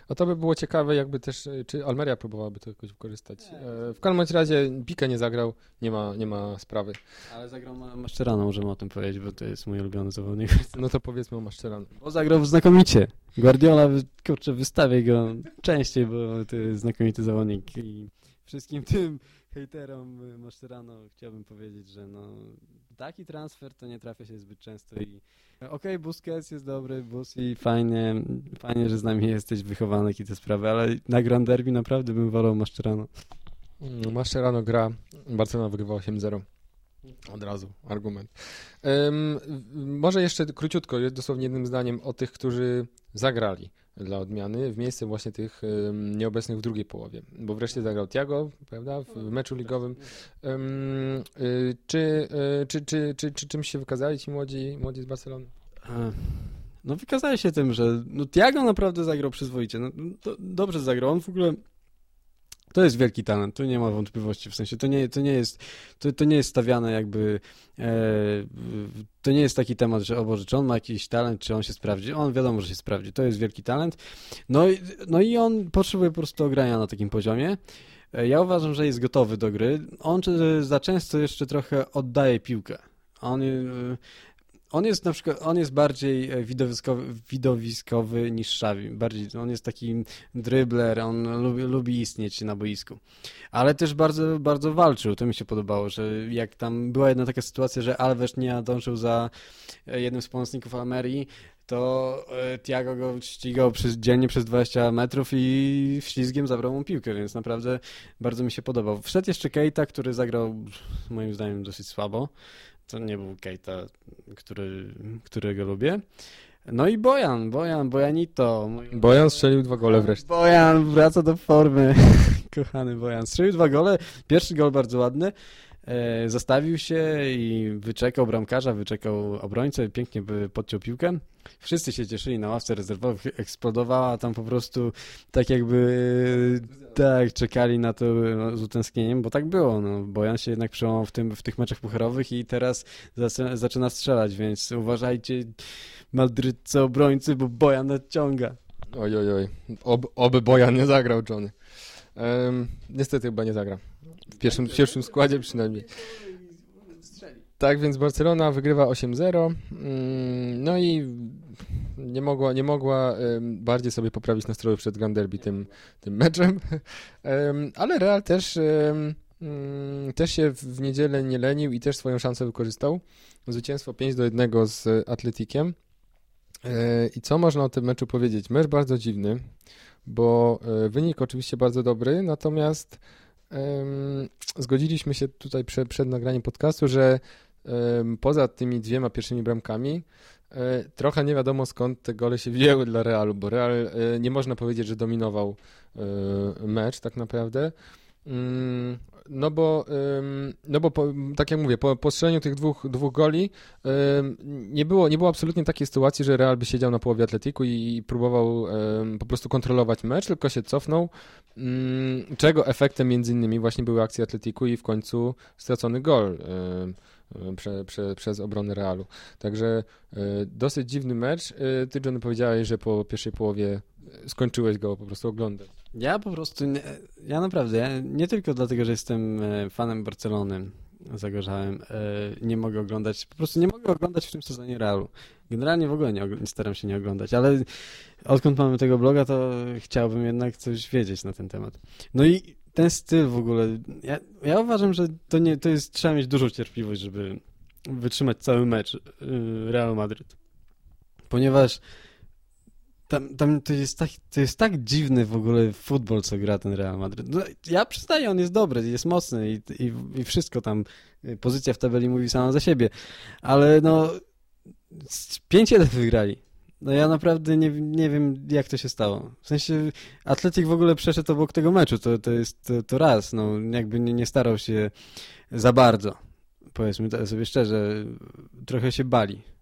A to by było ciekawe, jakby też, e, czy Almeria próbowałaby to jakoś wykorzystać. E, w każdym razie Pikę nie zagrał, nie ma, nie ma sprawy. Ale zagrał Ma- Maszczerano, możemy o tym powiedzieć, bo to jest mój ulubiony zawodnik. No to powiedzmy o Maszczeranu. Bo zagrał znakomicie. Guardiola, kurczę, wystawię go częściej, bo to jest znakomity zawodnik i wszystkim tym hejterom y, Maszczerano chciałbym powiedzieć, że no taki transfer to nie trafia się zbyt często i okej, Busquets jest dobry, Bus i fajnie, fajnie, że z nami jesteś wychowany i te sprawy, ale na Grand Derby naprawdę bym wolał Maszczerano. Mm, Mascherano gra, Barcelona wygrywa 8-0. Od razu argument. W- może jeszcze króciutko, dosłownie jednym zdaniem o tych, którzy zagrali dla odmiany w miejsce właśnie tych em, nieobecnych w drugiej połowie. Bo wreszcie zagrał Thiago, prawda, w w meczu ligowym. Em, y, czy, y, czy, czy, czy, czy czymś się wykazali ci młodzi, młodzi z Barcelony? E, No wykazali się tym, że no, Tiago naprawdę zagrał przyzwoicie. No, to dobrze zagrał. On w ogóle to jest wielki talent, tu nie ma wątpliwości, w sensie to nie, to nie jest to, to nie jest stawiane jakby e, to nie jest taki temat, że o Boże, czy on ma jakiś talent, czy on się sprawdzi. On wiadomo, że się sprawdzi, to jest wielki talent. No i, no i on potrzebuje po prostu ogrania na takim poziomie. E, Ja uważam, że jest gotowy do gry. On e, za często jeszcze trochę oddaje piłkę. On, e, on jest na przykład, on jest bardziej e, widowiskowy, widowiskowy niż Xavi. Bardziej, on jest taki drybler, on lubi, lubi istnieć na boisku. Ale też bardzo, bardzo walczył, to mi się podobało, że jak tam była jedna taka sytuacja, że Alves nie nadążył za e, jednym z pomocników Almerii, to e, Thiago go ścigał przez, dziennie przez 20 metrów i ślizgiem zabrał mu piłkę, więc naprawdę bardzo mi się podobał. Wszedł jeszcze Keita, który zagrał moim zdaniem dosyć słabo. To nie był Keita, który, którego lubię. No i Bojan, Bojan, Bojanito. Bojan strzelił dwa gole wreszcie. Bojan wraca do formy. Kochany Bojan. Strzelił dwa gole. Pierwszy gol bardzo ładny. E, Zastawił się i wyczekał bramkarza, wyczekał obrońcę, pięknie by podciął piłkę. Wszyscy się cieszyli na ławce rezerwowych, eksplodowała tam po prostu tak jakby tak, czekali na to z utęsknieniem, bo tak było. No. Bojan się jednak przełamał w, tym, w tych meczach pucharowych i teraz zaczyna, zaczyna strzelać, więc uważajcie Madryccy obrońcy, bo Bojan nadciąga. Oj, oj, oj. Ob, oby Bojan nie zagrał, Johnny. Em, niestety chyba nie zagra. W pierwszym, w pierwszym składzie przynajmniej. Tak, więc Barcelona wygrywa 8-0. Mm, No i nie mogła, nie mogła bardziej sobie poprawić nastroju przed Grand Derby tym, tym meczem. Em, Ale Real też, mm, też się w niedzielę nie lenił i też swoją szansę wykorzystał. Zwycięstwo 5 do 1 z Atletikiem. E, I co można o tym meczu powiedzieć? Mecz bardzo dziwny, bo e, wynik oczywiście bardzo dobry, natomiast zgodziliśmy się tutaj prze, przed nagraniem podcastu, że poza tymi dwiema pierwszymi bramkami e, trochę nie wiadomo skąd te gole się wzięły dla Realu, bo Real e, nie można powiedzieć, że dominował mecz tak naprawdę. Mm, No bo, no bo po, tak jak mówię, po, po strzeleniu tych dwóch, dwóch goli nie, było, nie było absolutnie takiej sytuacji, że Real by siedział na połowie Atletiku i, próbował po prostu kontrolować mecz, tylko się cofnął, ym, czego efektem między innymi właśnie były akcje Atletiku i w końcu stracony gol prze, prze, przez obronę Realu. Także y, dosyć dziwny mecz. Y, Ty, Johnny, powiedziałeś, że po pierwszej połowie skończyłeś go po prostu oglądać. Ja po prostu, nie, ja naprawdę, ja nie tylko dlatego, że jestem e, fanem Barcelony, zagorzałem, e, nie mogę oglądać, po prostu nie mogę oglądać w tym sezonie Realu. Generalnie w ogóle nie, ogl- staram się nie oglądać, ale odkąd mamy tego bloga, to chciałbym jednak coś wiedzieć na ten temat. No i ten styl w ogóle, ja, ja uważam, że to nie, to jest, trzeba mieć dużą cierpliwość, żeby wytrzymać cały mecz y, Real Madryt. Ponieważ tam, tam to, jest tak, to jest tak dziwny w ogóle futbol, co gra ten Real Madryt. No, ja przyznaję, on jest dobry, jest mocny i, i, i wszystko tam, y, pozycja w tabeli mówi sama za siebie, ale no z 5-1 wygrali. No ja naprawdę nie, nie wiem, jak to się stało. W sensie Atletik w ogóle przeszedł obok tego meczu, to, to jest to, to raz, no jakby nie, nie starał się za bardzo. Powiedzmy sobie szczerze, trochę się bali.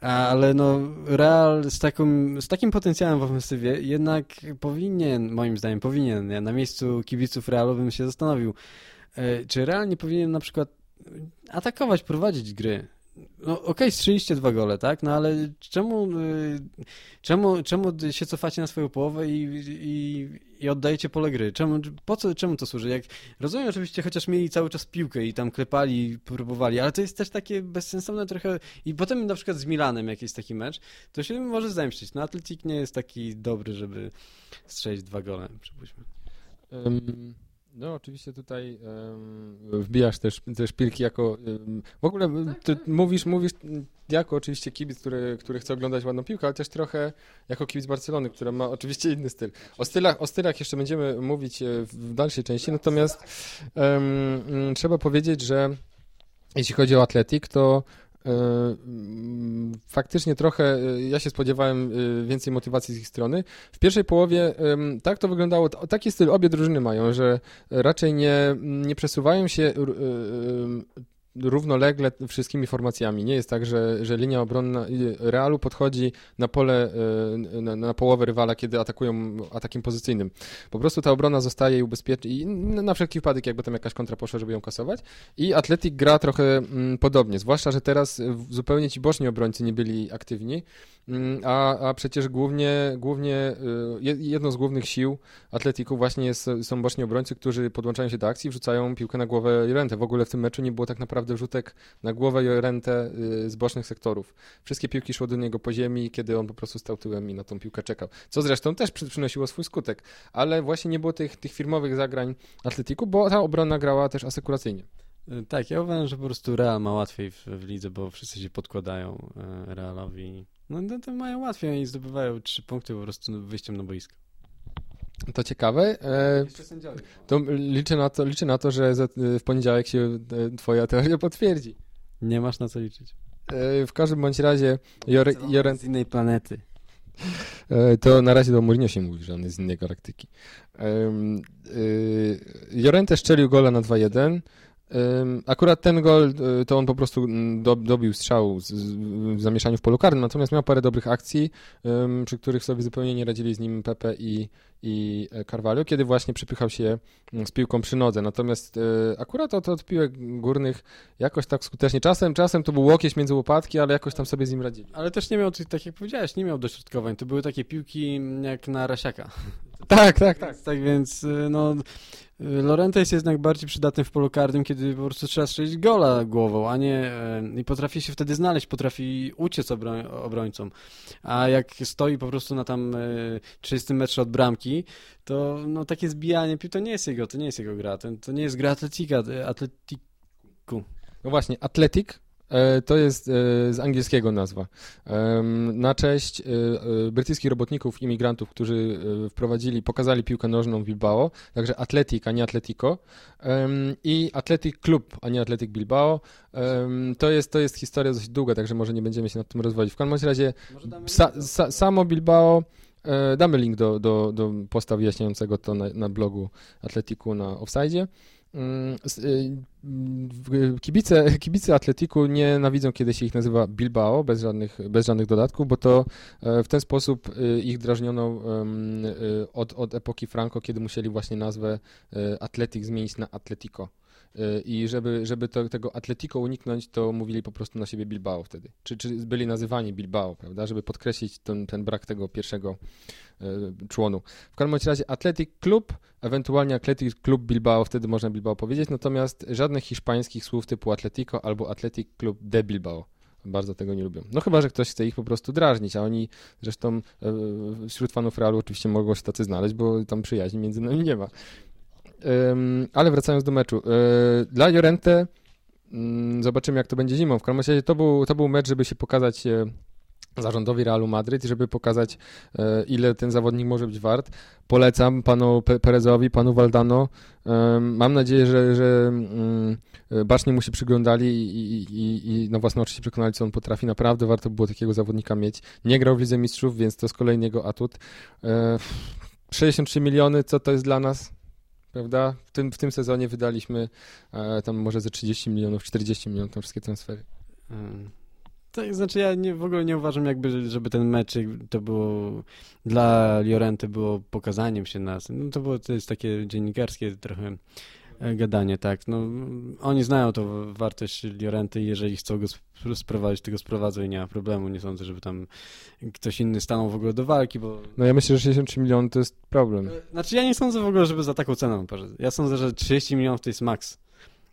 Ale no, Real z, taką, z takim potencjałem w ofensywie jednak powinien, moim zdaniem powinien, ja na miejscu kibiców Realu bym się zastanowił, e, czy Real nie powinien na przykład atakować, prowadzić gry. No okej, strzeliście dwa gole, tak? No ale czemu, y, czemu, czemu się cofacie na swoją połowę i, i, i oddajecie pole gry? Czemu, po co, czemu to służy? Jak, rozumiem oczywiście, chociaż mieli cały czas piłkę i tam klepali, próbowali, ale to jest też takie bezsensowne trochę i potem na przykład z Milanem jakiś taki mecz, to się może zemścić. No Atletik nie jest taki dobry, żeby strzelić dwa gole, przypuśćmy. Ym, No, oczywiście tutaj ym, wbijasz też, też szpilki jako. ym, w ogóle ym, ty mówisz, mówisz ym, jako oczywiście kibic, który, który chce oglądać ładną piłkę, ale też trochę jako kibic Barcelony, która ma oczywiście inny styl. O stylach, o stylach jeszcze będziemy mówić e, w dalszej części, natomiast ym, trzeba powiedzieć, że jeśli chodzi o Atletik, to faktycznie trochę e, ja się spodziewałem e, więcej motywacji z ich strony. W pierwszej połowie tak to wyglądało, taki styl obie drużyny mają, że raczej nie, nie przesuwają się równolegle wszystkimi formacjami. Nie jest tak, że, że linia obronna y, Realu podchodzi na pole, y, na, na połowę rywala, kiedy atakują atakiem pozycyjnym. Po prostu ta obrona zostaje i ubezpieczy i na wszelki wypadek jakby tam jakaś kontra poszła, żeby ją kasować. I Atletik gra trochę mm, podobnie, zwłaszcza, że teraz zupełnie ci boczni obrońcy nie byli aktywni, mm, a, a przecież głównie, głównie y, je- jedną z głównych sił Atletiku właśnie jest, są boczni obrońcy, którzy podłączają się do akcji i wrzucają piłkę na głowę Jorente. W ogóle w tym meczu nie było tak naprawdę wrzutek na głowę Jorente y, z bocznych sektorów. Wszystkie piłki szły do niego po ziemi, kiedy on po prostu stał tyłem i na tą piłkę czekał. Co zresztą też przy- przynosiło swój skutek. Ale właśnie nie było tych, tych firmowych zagrań Atletiku, bo ta obrona grała też asekuracyjnie. E, Tak, ja uważam, że po prostu Real ma łatwiej w, w lidze, bo wszyscy się podkładają e, Realowi. No, no to mają łatwiej i zdobywają trzy punkty po prostu wyjściem na boisko. To ciekawe. E, to liczę na to, liczę na to że za- w poniedziałek się e, twoja teoria potwierdzi. Nie masz na co liczyć. E, w każdym bądź razie Jore, Jorent Z innej planety. E, To na razie do Mourinho się mówi, że on jest z innej galaktyki. Jorente szczelił gola na 2-1. Akurat ten gol y, to on po prostu mm, do, dobił strzał z, z, w zamieszaniu w polu karnym, natomiast miał parę dobrych akcji, przy których sobie zupełnie nie radzili z nim Pepe i, i e, Carvalho, kiedy właśnie przypychał się mm, z piłką przy nodze. Natomiast y, akurat od, od piłek górnych jakoś tak skutecznie. Czasem, czasem to był łokieć między łopatki, ale jakoś tam sobie z nim radzili. Ale też nie miał, tak jak powiedziałeś, nie miał dośrodkowań. To były takie piłki jak na Rasiaka. Tak, tak, tak. Tak więc, y, no, Lorente jest jednak bardziej przydatny w polu karnym, kiedy po prostu trzeba strzelić gola głową, a nie y, i potrafi się wtedy znaleźć, potrafi uciec obroń, obrońcom. A jak stoi po prostu na tam y, 30 metrze od bramki, to no, takie zbijanie to nie jest jego, to nie jest jego gra. To, to nie jest gra atletika, atletiku. No właśnie, Athletic e, to jest e, z angielskiego nazwa. Na cześć e, e, brytyjskich robotników, imigrantów, którzy e, wprowadzili, pokazali piłkę nożną w Bilbao, także Athletic, a nie Atletico. I Athletic Club, a nie Athletic Bilbao. To jest, to jest historia dość długa, także może nie będziemy się nad tym rozwodzić. W każdym razie Sa, sa, samo Bilbao E, damy link do, do, do posta wyjaśniającego to na, na blogu Atletiku na Offside. Mm, y, w- Kibice, kibice Atletiku nienawidzą, kiedy się ich nazywa Bilbao, bez żadnych, bez żadnych dodatków, bo to e, w ten sposób y, ich drażniono y, od, od epoki Franco, kiedy musieli właśnie nazwę e, Atletik zmienić na Atletico. E, I żeby, żeby to, tego Atletico uniknąć, to mówili po prostu na siebie Bilbao wtedy. Czy, czy byli nazywani Bilbao, prawda? Żeby podkreślić ten, ten brak tego pierwszego e, członu. W każdym razie Athletic Club, ewentualnie Athletic Club Bilbao, wtedy można Bilbao powiedzieć, natomiast żadnych hiszpańskich słów typu Atletico albo Athletic Club de Bilbao. Bardzo tego nie lubią. No chyba, że ktoś chce ich po prostu drażnić, a oni zresztą e, wśród fanów Realu oczywiście mogą się tacy znaleźć, bo tam przyjaźni między nami nie ma. Ale wracając do meczu. Yy, dla Llorente mm, zobaczymy, jak to będzie zimą. W każdym razie to był, to był mecz, żeby się pokazać e, zarządowi Realu Madryt i żeby pokazać, e, ile ten zawodnik może być wart. Polecam panu Pe- Perezowi, panu Valdano. Mam nadzieję, że, że mm, bacznie mu się przyglądali i, i, i, na własne oczy się przekonali, co on potrafi. Naprawdę warto było takiego zawodnika mieć. Nie grał w Lidze Mistrzów, więc to z kolei jego atut. E, 63 miliony, co to jest dla nas? Prawda? W tym, w tym sezonie wydaliśmy e, tam może ze 30 milionów, 40 milionów na wszystkie transfery. Mm. To znaczy ja nie, w ogóle nie uważam jakby, żeby ten mecz to było dla Llorente było pokazaniem się nas. No to było, to jest takie dziennikarskie trochę gadanie, tak. No, oni znają to wartość Llorenty i jeżeli chcą go sp- sprowadzić, to go sprowadzą i nie ma problemu. Nie sądzę, żeby tam ktoś inny stanął w ogóle do walki, bo... No ja myślę, że 63 miliony to jest problem. Znaczy ja nie sądzę w ogóle, żeby za taką cenę poszedł. Ja sądzę, że 30 milionów to jest maks.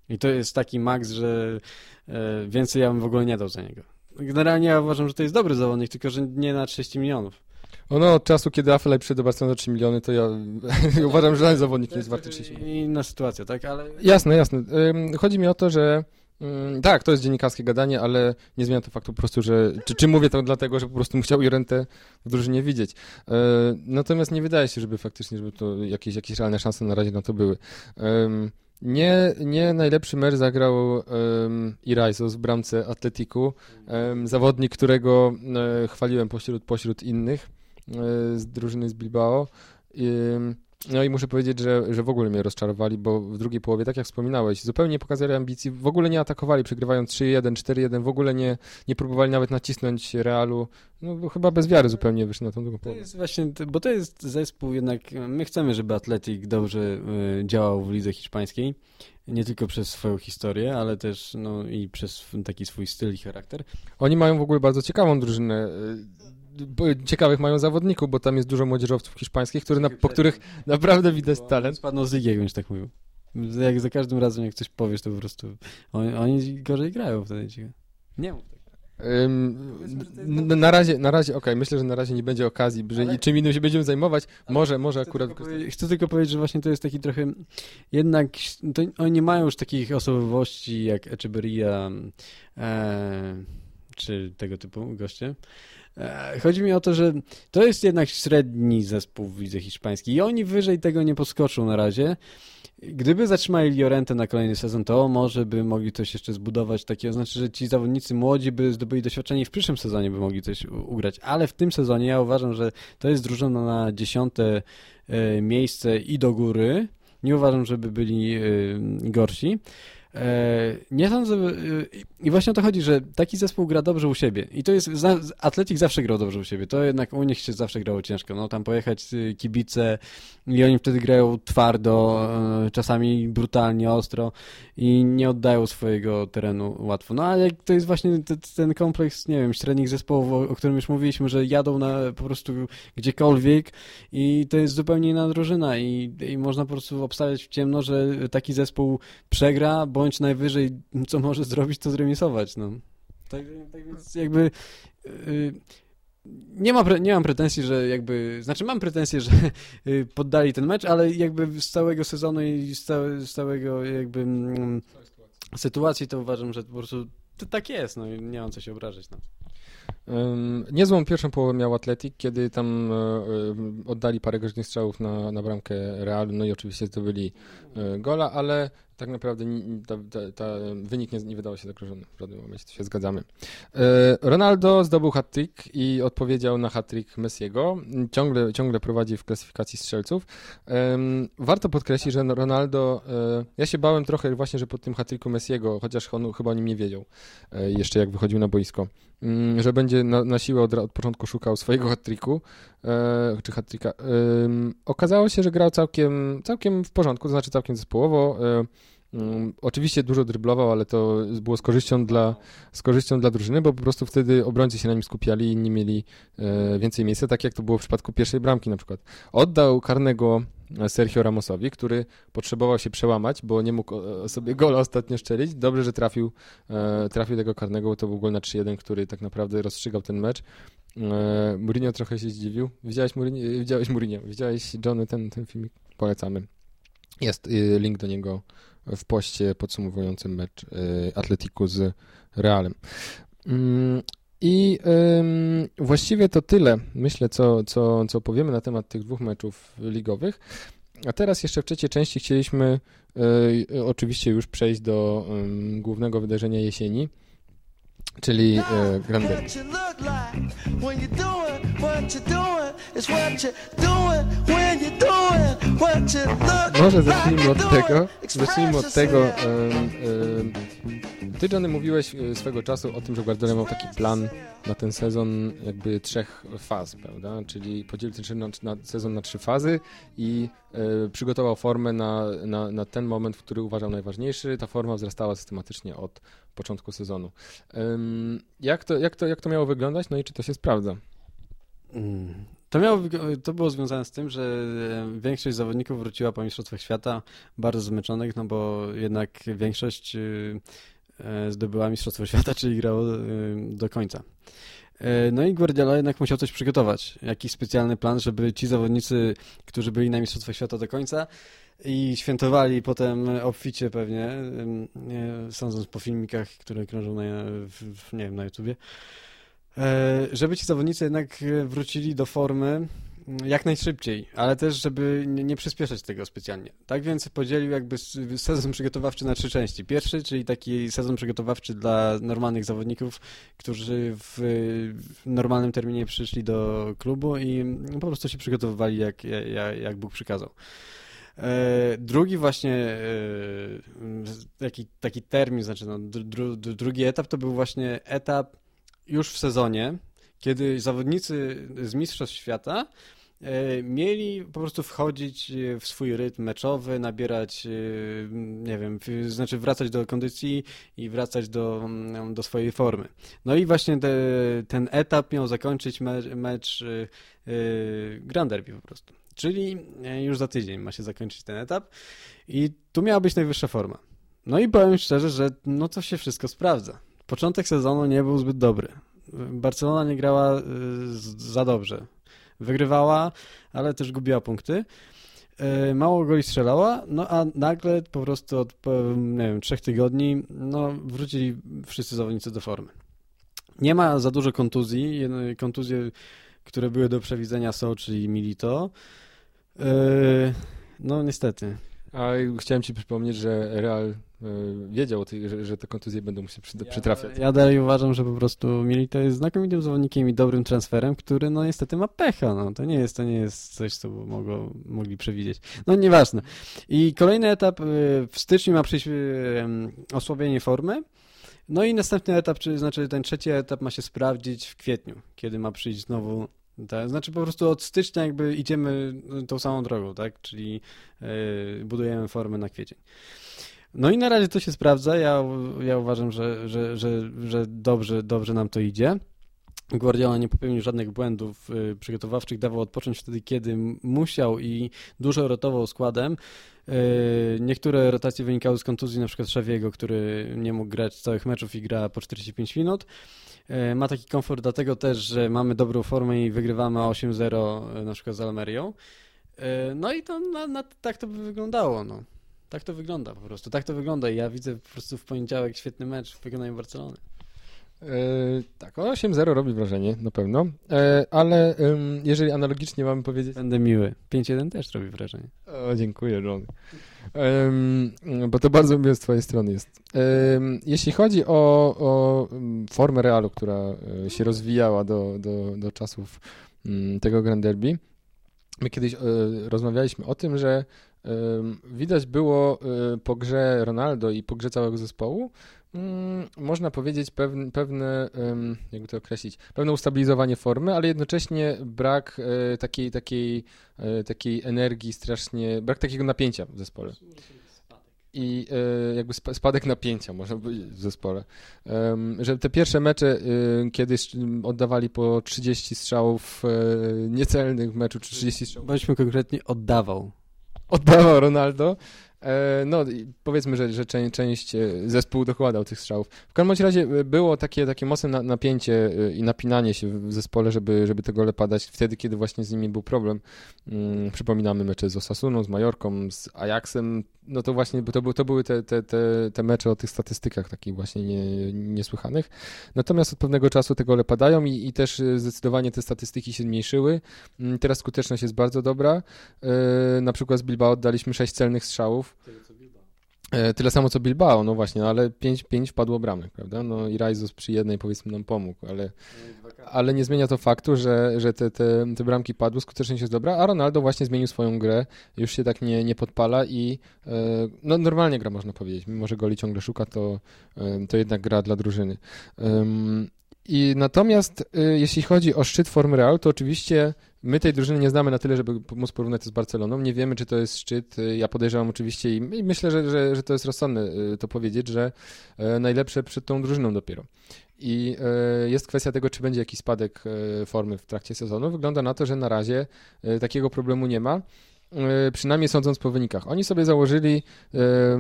I to jest taki maks, że e, więcej ja bym w ogóle nie dał za niego. Generalnie ja uważam, że to jest dobry zawodnik, tylko że nie na 30 milionów. Ono od czasu, kiedy Affelaj przyszedł do Barcelony za 3 miliony, to ja uważam, że żaden zawodnik nie jest warty 30 milionów. Inna sytuacja, tak? Ale Jasne, jasne. Chodzi mi o to, że tak, to jest dziennikarskie gadanie, ale nie zmienia to faktu po prostu, że czy, czy mówię to dlatego, że po prostu chciał Jorentę w drużynie widzieć. Yy, Natomiast nie wydaje się, żeby faktycznie, żeby to jakieś, jakieś realne szanse na razie na to były. Nie, nie najlepszy mecz zagrał um, Iraisos w bramce Atletiku. Em, zawodnik, którego e, chwaliłem pośród, pośród innych z drużyny z Bilbao. No i muszę powiedzieć, że, że w ogóle mnie rozczarowali, bo w drugiej połowie, tak jak wspominałeś, zupełnie nie pokazali ambicji, w ogóle nie atakowali, przegrywając 3-1, 4-1, w ogóle nie, nie próbowali nawet nacisnąć Realu. No chyba bez wiary zupełnie wyszli na tą drugą to połowę. jest właśnie, bo to jest zespół jednak, my chcemy, żeby Atletik dobrze y, działał w lidze hiszpańskiej. Nie tylko przez swoją historię, ale też no, i przez taki swój styl i charakter. Oni mają w ogóle bardzo ciekawą drużynę. Ciekawych mają zawodników, bo tam jest dużo młodzieżowców hiszpańskich, który na, po których naprawdę widać talent. Spadną z ligi, jakbym tak mówił. Jak za każdym razem, jak coś powiesz, to po prostu oni, oni gorzej grają wtedy. Nie mów tak. Ym, na razie, na razie okej, myślę, że na razie nie będzie okazji, że Ale- czym innym się będziemy zajmować. Może, może Chcę akurat tylko, chcę tylko powiedzieć, że właśnie to jest taki trochę. Jednak to oni nie mają już takich osobowości jak Echeverria e, czy tego typu goście. E, chodzi mi o to, że to jest jednak średni zespół w lidze hiszpańskiej i oni wyżej tego nie poskoczą na razie. Gdyby zatrzymali Llorente na kolejny sezon, to może by mogli coś jeszcze zbudować takiego, znaczy, że ci zawodnicy młodzi by zdobyli doświadczenie i w przyszłym sezonie by mogli coś ugrać, ale w tym sezonie ja uważam, że to jest drużyna na dziesiąte e, miejsce i do góry. Nie uważam, żeby byli e, gorsi. E, nie sądzę, e, i właśnie o to chodzi, że taki zespół gra dobrze u siebie. I to jest, Atletik zawsze grał dobrze u siebie. To jednak u nich się zawsze grało ciężko. No tam pojechać y, kibice i oni wtedy grają twardo, e, czasami brutalnie, ostro i nie oddają swojego terenu łatwo. No ale to jest właśnie ten kompleks, nie wiem, średnich zespołów, o, którym już mówiliśmy, że jadą na po prostu gdziekolwiek i to jest zupełnie inna drużyna i, i można po prostu obstawiać w ciemno, że taki zespół przegra, bądź najwyżej co może zrobić, to zremisować. No. Tak, tak więc jakby y, nie, ma, nie mam pretensji, że jakby, znaczy mam pretensje, że y, poddali ten mecz, ale jakby z całego sezonu i z, z całego jakby mm, sytuacji to uważam, że po prostu tak jest, no i nie mam co się obrażać. No. Niezłą pierwszą połowę miał Atletik, kiedy tam e, e, oddali parę groźnych strzałów na, na bramkę Realu, no i oczywiście zdobyli e, gola, ale tak naprawdę ta, ta, ta wynik nie, nie wydawał się zagrożony w żadnym momencie, to się zgadzamy. Ronaldo zdobył hat-trick i odpowiedział na hat-trick Messiego. Ciągle, ciągle prowadzi w klasyfikacji strzelców. Warto podkreślić, że Ronaldo, ja się bałem trochę właśnie, że po tym hat-tricku Messiego, chociaż on chyba o nim nie wiedział jeszcze jak wychodził na boisko, mm, że będzie na, na siłę od, od początku szukał swojego hat-tricku, e, czy hat-tricka. Em, Okazało się, że grał całkiem, całkiem w porządku, to znaczy całkiem zespołowo. e, mm, Oczywiście dużo dryblował, ale to było z korzyścią dla, z korzyścią dla drużyny, bo po prostu wtedy obrońcy się na nim skupiali i inni mieli e, więcej miejsca, tak jak to było w przypadku pierwszej bramki na przykład. Oddał karnego e, Sergio Ramosowi, który potrzebował się przełamać, bo nie mógł e, sobie gola ostatnio szczelić. Dobrze, że trafił, e, trafił tego karnego, bo to był gol na 3-1, który tak naprawdę rozstrzygał ten mecz. E, Mourinho trochę się zdziwił. Widziałeś Mourinho? Widziałeś Mourinho? Widziałeś Johnny ten, ten filmik? Polecamy. Jest link do niego w poście podsumowującym mecz Atletiku z Realem. I ym, właściwie to tyle, myślę, co, co, co powiemy na temat tych dwóch meczów ligowych. A teraz jeszcze w trzeciej części chcieliśmy y, oczywiście już przejść do ym, głównego wydarzenia jesieni, czyli look Może zacznijmy od tego. Zacznijmy od tego. Ty, Johnny, mówiłeś e, swego czasu o tym, że Guardiola miał taki plan na ten sezon jakby trzech faz, prawda? Czyli podzielił ten na, na sezon na trzy fazy i e, przygotował formę na, na, na ten moment, który uważał najważniejszy. Ta forma wzrastała systematycznie od początku sezonu. Jak, to, jak, to, jak to miało wyglądać? No i czy to się sprawdza? Mm. To, miało, to było związane z tym, że większość zawodników wróciła po Mistrzostwach Świata bardzo zmęczonych, no bo jednak większość y, e, zdobyła Mistrzostwo Świata, czyli grało do końca. E, No i Guardiola jednak musiał coś przygotować, jakiś specjalny plan, żeby ci zawodnicy, którzy byli na Mistrzostwach Świata do końca i świętowali potem obficie pewnie, sądząc po filmikach, które krążą na, w, nie wiem, na YouTubie, E, żeby ci zawodnicy jednak wrócili do formy mm, jak najszybciej, ale też, żeby nie, przyspieszać tego specjalnie. Tak więc podzielił jakby sezon przygotowawczy na trzy części. Pierwszy, czyli taki sezon przygotowawczy dla normalnych zawodników, którzy w, w normalnym terminie przyszli do klubu i po prostu się przygotowywali jak, jak, jak Bóg przykazał. E, Drugi właśnie e, taki, taki termin, znaczy no, dru, dru, drugi etap to był właśnie etap już w sezonie, kiedy zawodnicy z Mistrzostw Świata e, mieli po prostu wchodzić w swój rytm meczowy, nabierać, nie wiem, znaczy wracać do kondycji i wracać do, mm, do swojej formy. No i właśnie te, ten etap miał zakończyć mecz, mecz Grand Derby po prostu. Czyli e, już za tydzień ma się zakończyć ten etap i tu miała być najwyższa forma. No i powiem szczerze, że no to się wszystko sprawdza. Początek sezonu nie był zbyt dobry. Barcelona nie grała z- za dobrze. Wygrywała, ale też gubiła punkty. Y, Mało goli strzelała, no a nagle po prostu od nie wiem, trzech tygodni no, wrócili wszyscy zawodnicy do formy. Nie ma za dużo kontuzji. Kontuzje, które były do przewidzenia są, czyli Milito. Y, No niestety. A chciałem ci przypomnieć, że Real e, wiedział, o tej, że, że te kontuzje będą mu się przy, przytrafiać. Ja dalej uważam, że po prostu Milito jest znakomitym zawodnikiem i dobrym transferem, który no niestety ma pecha. No. To nie jest, to nie jest coś, co mogło, mogli przewidzieć. No nieważne. I kolejny etap y, w styczniu ma przyjść y, em, osłabienie formy. No i następny etap, czyli znaczy ten trzeci etap ma się sprawdzić w kwietniu, kiedy ma przyjść znowu. Tak, znaczy po prostu od stycznia jakby idziemy tą samą drogą, tak? Czyli y, budujemy formę na kwiecień. No i na razie to się sprawdza. Ja, ja uważam, że, że, że, że dobrze, dobrze nam to idzie. Guardiola nie popełnił żadnych błędów y, przygotowawczych, dawał odpocząć wtedy, kiedy musiał i dużo rotował składem. Y, niektóre rotacje wynikały z kontuzji, na przykład Szawiego, który nie mógł grać całych meczów i gra po 45 minut. Y, ma taki komfort dlatego też, że mamy dobrą formę i wygrywamy 8-0 y, na przykład z Almerią. Y, no i to na, na, tak to by wyglądało. No. Tak to wygląda po prostu. Tak to wygląda i ja widzę po prostu w poniedziałek świetny mecz w wykonaniu Barcelony. E, tak, 8-0 robi wrażenie, na pewno, e, ale em, jeżeli analogicznie mamy powiedzieć... Będę miły. 5-1 też robi wrażenie. O, dziękuję, John. Bo to bardzo miłe z twojej strony jest. Jeśli chodzi o, o mm, formę Realu, która e, się rozwijała do, do, do czasów mm, tego Grand Derby, my kiedyś e, rozmawialiśmy o tym, że widać było e, po grze Ronaldo i po grze całego zespołu, mm, można powiedzieć pewne, pewne jakby to określić, pewne ustabilizowanie formy, ale jednocześnie brak e, takiej, takiej, e, takiej energii strasznie, brak takiego napięcia w zespole. I e, jakby spa- spadek napięcia, można powiedzieć, w zespole. Że te pierwsze mecze, e, kiedy sz- oddawali po 30 strzałów niecelnych w meczu, czy 30 strzałów Bądźmy konkretni, oddawał. oddawał Ronaldo. E, No, powiedzmy, że, że część, część e, zespół dokładał tych strzałów. W każdym razie e, było takie, takie mocne na- napięcie i napinanie się w zespole, żeby, żeby te gole padać wtedy, kiedy właśnie z nimi był problem. Mm, Przypominamy mecze z Osasuną, z Majorką, z Ajaxem. No to właśnie, bo to, to były te, te, te, te mecze o tych statystykach takich właśnie nie, niesłychanych. Natomiast od pewnego czasu te gole padają i, i też e, zdecydowanie te statystyki się zmniejszyły. Mm, Teraz skuteczność jest bardzo dobra. E, Na przykład z Bilbao oddaliśmy 6 celnych strzałów. E, Tyle samo co Bilbao, no właśnie, no ale 5, 5 wpadło bramek, prawda? No i Rajzus przy jednej powiedzmy nam pomógł, ale, ale nie zmienia to faktu, że, że te, te, te bramki padły, skuteczność jest dobra, a Ronaldo właśnie zmienił swoją grę, już się tak nie, nie podpala i e, no normalnie gra można powiedzieć, mimo że goli ciągle szuka, to, e, to jednak gra dla drużyny. I natomiast e, jeśli chodzi o szczyt formy Real, to oczywiście My tej drużyny nie znamy na tyle, żeby móc porównać to z Barceloną. Nie wiemy, czy to jest szczyt. Ja podejrzewam oczywiście i, myślę, że, że, że to jest rozsądne y, to powiedzieć, że najlepsze przed tą drużyną dopiero. I jest kwestia tego, czy będzie jakiś spadek formy w trakcie sezonu. Wygląda na to, że na razie takiego problemu nie ma. Przynajmniej sądząc po wynikach. Oni sobie założyli,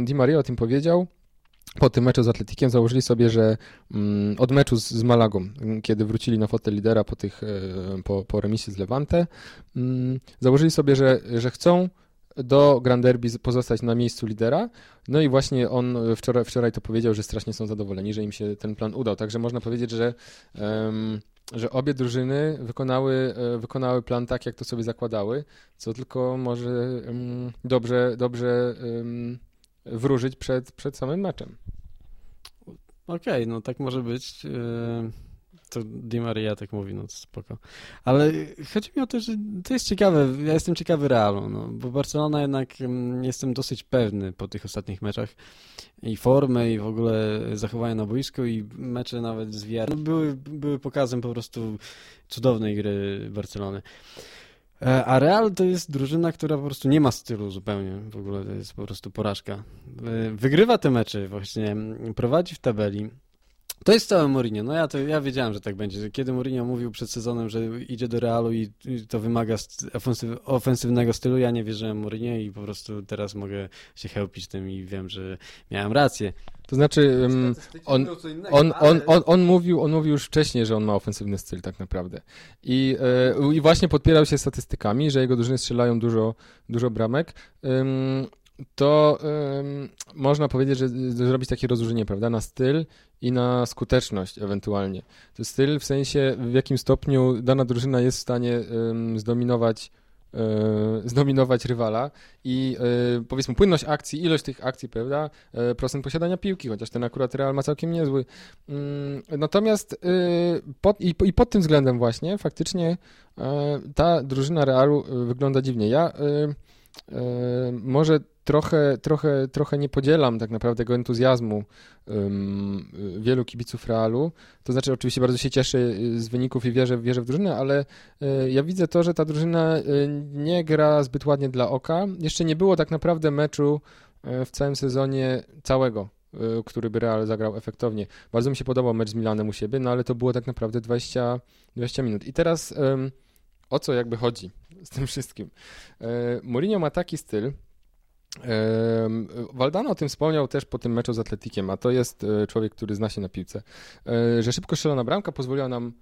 Di Maria o tym powiedział, po tym meczu z Atletikiem założyli sobie, że mm, od meczu z, Malagą, mm, kiedy wrócili na fotel lidera po, tych, e, po, po remisie z Levante, mm, założyli sobie, że, że chcą do Grand Derby pozostać na miejscu lidera. No i właśnie on wczoraj, wczoraj to powiedział, że strasznie są zadowoleni, że im się ten plan udał. Także można powiedzieć, że, że obie drużyny wykonały, e, wykonały plan tak, jak to sobie zakładały, co tylko może dobrze, dobrze wróżyć przed, przed samym meczem. Okej, no tak może być. Yy, To Di Maria tak mówi, no spoko. Ale chodzi mi o to, że to jest ciekawe. Ja jestem ciekawy Realu, no, bo Barcelona jednak mm, jestem dosyć pewny po tych ostatnich meczach i formy, i w ogóle zachowania na boisku, i mecze nawet z VR były, były pokazem po prostu cudownej gry Barcelony. E, A Real to jest drużyna, która po prostu nie ma stylu zupełnie. W ogóle to jest po prostu porażka. E, Wygrywa te mecze właśnie, prowadzi w tabeli. To jest całe Mourinho. No ja to ja wiedziałem, że tak będzie. Kiedy Mourinho mówił przed sezonem, że idzie do Realu i, to wymaga ofensywnego stylu, ja nie wierzyłem Mourinho i po prostu teraz mogę się chełpić tym i wiem, że miałem rację. To znaczy, em, on, on, on, on, on, mówił, on mówił już wcześniej, że on ma ofensywny styl tak naprawdę. I, e, i właśnie podpierał się statystykami, że jego drużyny strzelają dużo, dużo bramek. Ym, to można powiedzieć, że zrobić takie rozróżnienie, prawda, na styl i na skuteczność ewentualnie. To styl w sensie, w jakim stopniu dana drużyna jest w stanie zdominować e, zdominować rywala i e, powiedzmy płynność akcji, ilość tych akcji, prawda, e, procent posiadania piłki, chociaż ten akurat Real ma całkiem niezły. Mm, Natomiast pod, i, i pod tym względem właśnie faktycznie ta drużyna Realu wygląda dziwnie. Ja może trochę, trochę, trochę nie podzielam tak naprawdę tego entuzjazmu ym, wielu kibiców Realu. To znaczy oczywiście bardzo się cieszę y, z wyników i wierzę, wierzę w drużynę, ale y, ja widzę to, że ta drużyna y, nie gra zbyt ładnie dla oka. Jeszcze nie było tak naprawdę meczu y, w całym sezonie całego, y, który by Real zagrał efektownie. Bardzo mi się podobał mecz z Milanem u siebie, no ale to było tak naprawdę 20, 20 minut. I teraz ym, o co jakby chodzi z tym wszystkim? Y, Mourinho ma taki styl, Waldano o tym wspomniał też po tym meczu z Atletikiem, a to jest e, człowiek, który zna się na piłce, e, że szybko strzelona bramka pozwoliła nam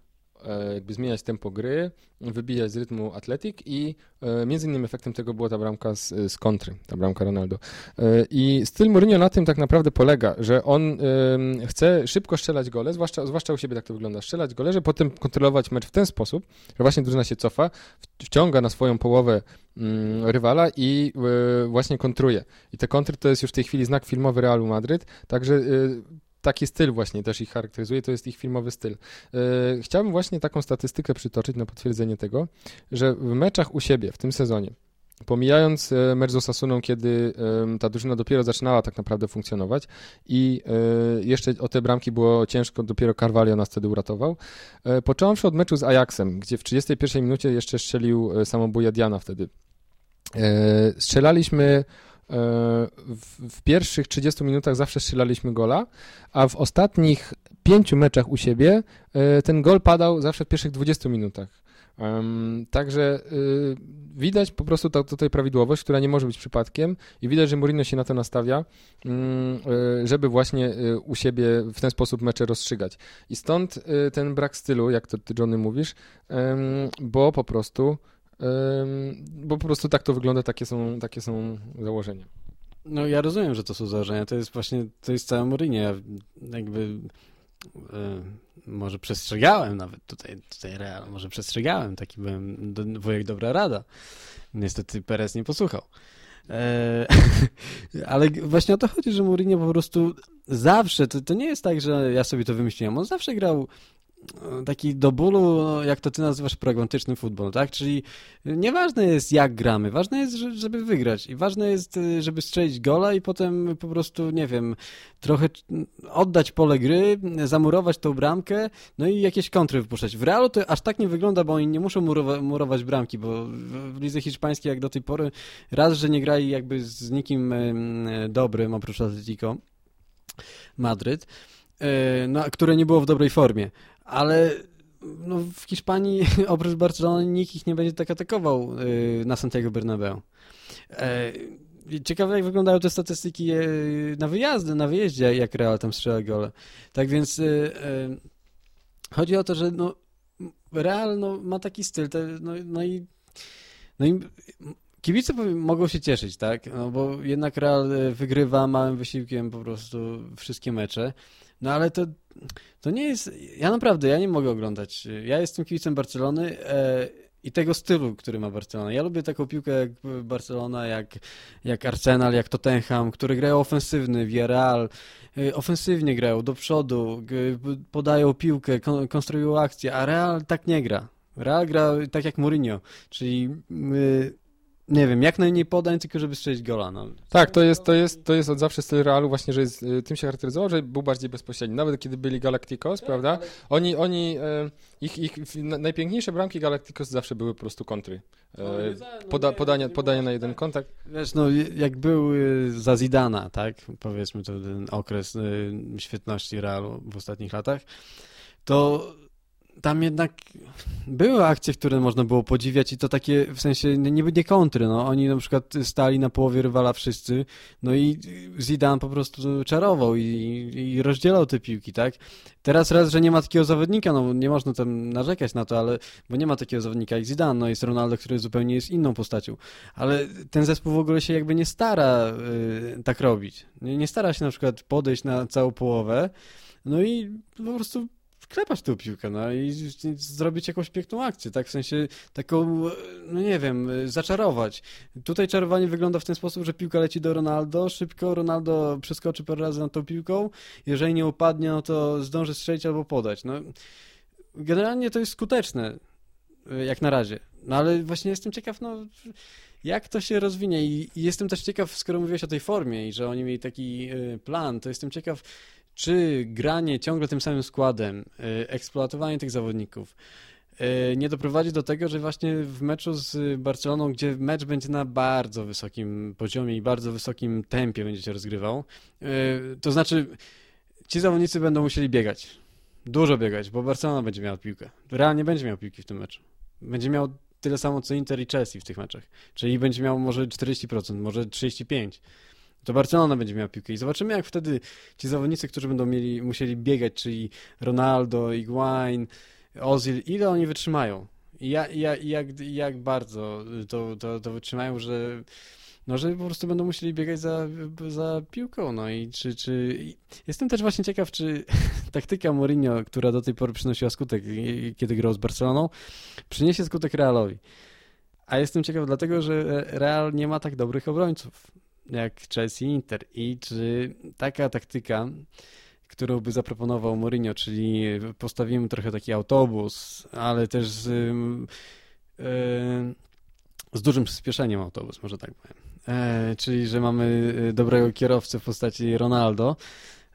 jakby zmieniać tempo gry, wybijać z rytmu atletik i e, między innymi efektem tego była ta bramka z, z kontry, ta bramka Ronaldo. E, I styl Mourinho na tym tak naprawdę polega, że on chce szybko strzelać gole, zwłaszcza, zwłaszcza u siebie tak to wygląda, strzelać gole, że potem kontrolować mecz w ten sposób, że właśnie drużyna się cofa, wciąga na swoją połowę mm, rywala i e, właśnie kontruje. I te kontry to jest już w tej chwili znak filmowy Realu Madryt, także e, taki styl właśnie też ich charakteryzuje, to jest ich filmowy styl. E, Chciałbym właśnie taką statystykę przytoczyć na potwierdzenie tego, że w meczach u siebie w tym sezonie, pomijając e, mecz z Osasuną, kiedy ta drużyna dopiero zaczynała tak naprawdę funkcjonować i e, jeszcze o te bramki było ciężko, dopiero Carvalho nas wtedy uratował, począwszy od meczu z Ajaxem, gdzie w 31 minucie jeszcze strzelił samobuja Diana wtedy. Strzelaliśmy w, pierwszych 30 minutach zawsze strzelaliśmy gola, a w ostatnich pięciu meczach u siebie e, ten gol padał zawsze w pierwszych 20 minutach. Także y, widać po prostu ta, tutaj prawidłowość, która nie może być przypadkiem i widać, że Mourinho się na to nastawia, mm, y, żeby właśnie y, u siebie w ten sposób mecze rozstrzygać. I stąd ten brak stylu, jak to ty, Johnny, mówisz, bo po prostu bo po prostu tak to wygląda, takie są, takie są założenia. No ja rozumiem, że to są założenia. To jest właśnie, to jest całe Mourinho. Ja jakby e, może przestrzegałem nawet tutaj, tutaj Real, może przestrzegałem, taki byłem do, wujek dobra rada. Niestety Perez nie posłuchał. E, ale właśnie o to chodzi, że Mourinho po prostu zawsze, to, to nie jest tak, że ja sobie to wymyśliłem, on zawsze grał taki do bólu, jak to ty nazywasz, pragmatyczny futbol, tak? Czyli nieważne jest jak gramy, ważne jest, że- żeby wygrać i ważne jest, żeby strzelić gola i potem po prostu, nie wiem, trochę oddać pole gry, zamurować tą bramkę, no i jakieś kontry wypuszczać. W Realu to aż tak nie wygląda, bo oni nie muszą murowa- murować bramki, bo w- lidze hiszpańskiej jak do tej pory raz, że nie grali jakby z nikim dobrym oprócz Atletico Madryt, e, no, które nie było w dobrej formie, ale no, w Hiszpanii oprócz Barcelony nikt ich nie będzie tak atakował y, na Santiago Bernabeu. E, Ciekawe, jak wyglądają te statystyki e, na wyjazdy, na wyjeździe, jak Real tam strzela gole. Tak więc y, e, chodzi o to, że no, Real no, ma taki styl, te, no, no i no i kibice mogą się cieszyć, tak? No bo jednak Real e, wygrywa małym wysiłkiem po prostu wszystkie mecze. No ale to, to nie jest. Ja naprawdę, ja nie mogę oglądać. Ja jestem kibicem Barcelony e, i tego stylu, który ma Barcelona. Ja lubię taką piłkę jak Barcelona, jak, jak Arsenal, jak Tottenham, które grają ofensywny, Villarreal. e, Ofensywnie grają, do przodu, podają piłkę, kon- konstruują akcje, a Real tak nie gra. Real gra tak jak Mourinho, czyli nie wiem, jak najmniej podań, tylko żeby strzelić gola. No. Tak, to jest, to jest, to jest od zawsze styl Realu właśnie, że jest, y, tym się charakteryzował, że był bardziej bezpośredni. Nawet kiedy byli Galacticos, prawda? Oni, oni, e, ich, ich najpiękniejsze bramki Galacticos zawsze były po prostu kontry. E, Poda, podania, podania na jeden kontakt. Wiesz, no jak był y, za Zidana, tak, powiedzmy to ten okres y, świetności Realu w ostatnich latach, to tam jednak były akcje, które można było podziwiać i to takie, w sensie, nie nie kontry, no, oni na przykład stali na połowie rywala wszyscy, no i Zidane po prostu czarował i, i rozdzielał te piłki, tak. Teraz raz, że nie ma takiego zawodnika, no nie można tam narzekać na to, ale, bo nie ma takiego zawodnika jak Zidane, no jest Ronaldo, który zupełnie jest inną postacią, ale ten zespół w ogóle się jakby nie stara y, tak robić. Nie, nie stara się na przykład podejść na całą połowę, no i po prostu klepać tą piłkę, no i zrobić jakąś piękną akcję, tak? W sensie taką, no nie wiem, zaczarować. Tutaj czarowanie wygląda w ten sposób, że piłka leci do Ronaldo, szybko Ronaldo przeskoczy parę razy nad tą piłką, jeżeli nie upadnie, no to zdąży strzelić albo podać. No, generalnie to jest skuteczne, jak na razie. No ale właśnie jestem ciekaw, no jak to się rozwinie i, i jestem też ciekaw, skoro mówiłeś o tej formie i że oni mieli taki e, plan, to jestem ciekaw, czy granie ciągle tym samym składem, e, eksploatowanie tych zawodników e, nie doprowadzi do tego, że właśnie w meczu z Barceloną, gdzie mecz będzie na bardzo wysokim poziomie i bardzo wysokim tempie będzie się rozgrywał, e, to znaczy ci zawodnicy będą musieli biegać. Dużo biegać, bo Barcelona będzie miała piłkę. Real nie będzie miał piłki w tym meczu. Będzie miał tyle samo co Inter i Chelsea w tych meczach. Czyli będzie miał może 40%, może 35%. To Barcelona będzie miała piłkę i zobaczymy jak wtedy ci zawodnicy, którzy będą mieli, musieli biegać, czyli Ronaldo, Higuain, Ozil, ile oni wytrzymają? I ja, ja, jak, jak bardzo to, to, to wytrzymają, że no, że po prostu będą musieli biegać za, za piłką, no i czy, czy... Jestem też właśnie ciekaw, czy taktyka Mourinho, która do tej pory przynosiła skutek, kiedy grał z Barceloną, przyniesie skutek Realowi. A jestem ciekaw dlatego, że Real nie ma tak dobrych obrońców jak Chelsea Inter. I czy taka taktyka, którą by zaproponował Mourinho, czyli postawimy trochę taki autobus, ale też z, ym, y, z dużym przyspieszeniem autobus, może tak powiem. E, czyli, że mamy y, dobrego kierowcę w postaci Ronaldo,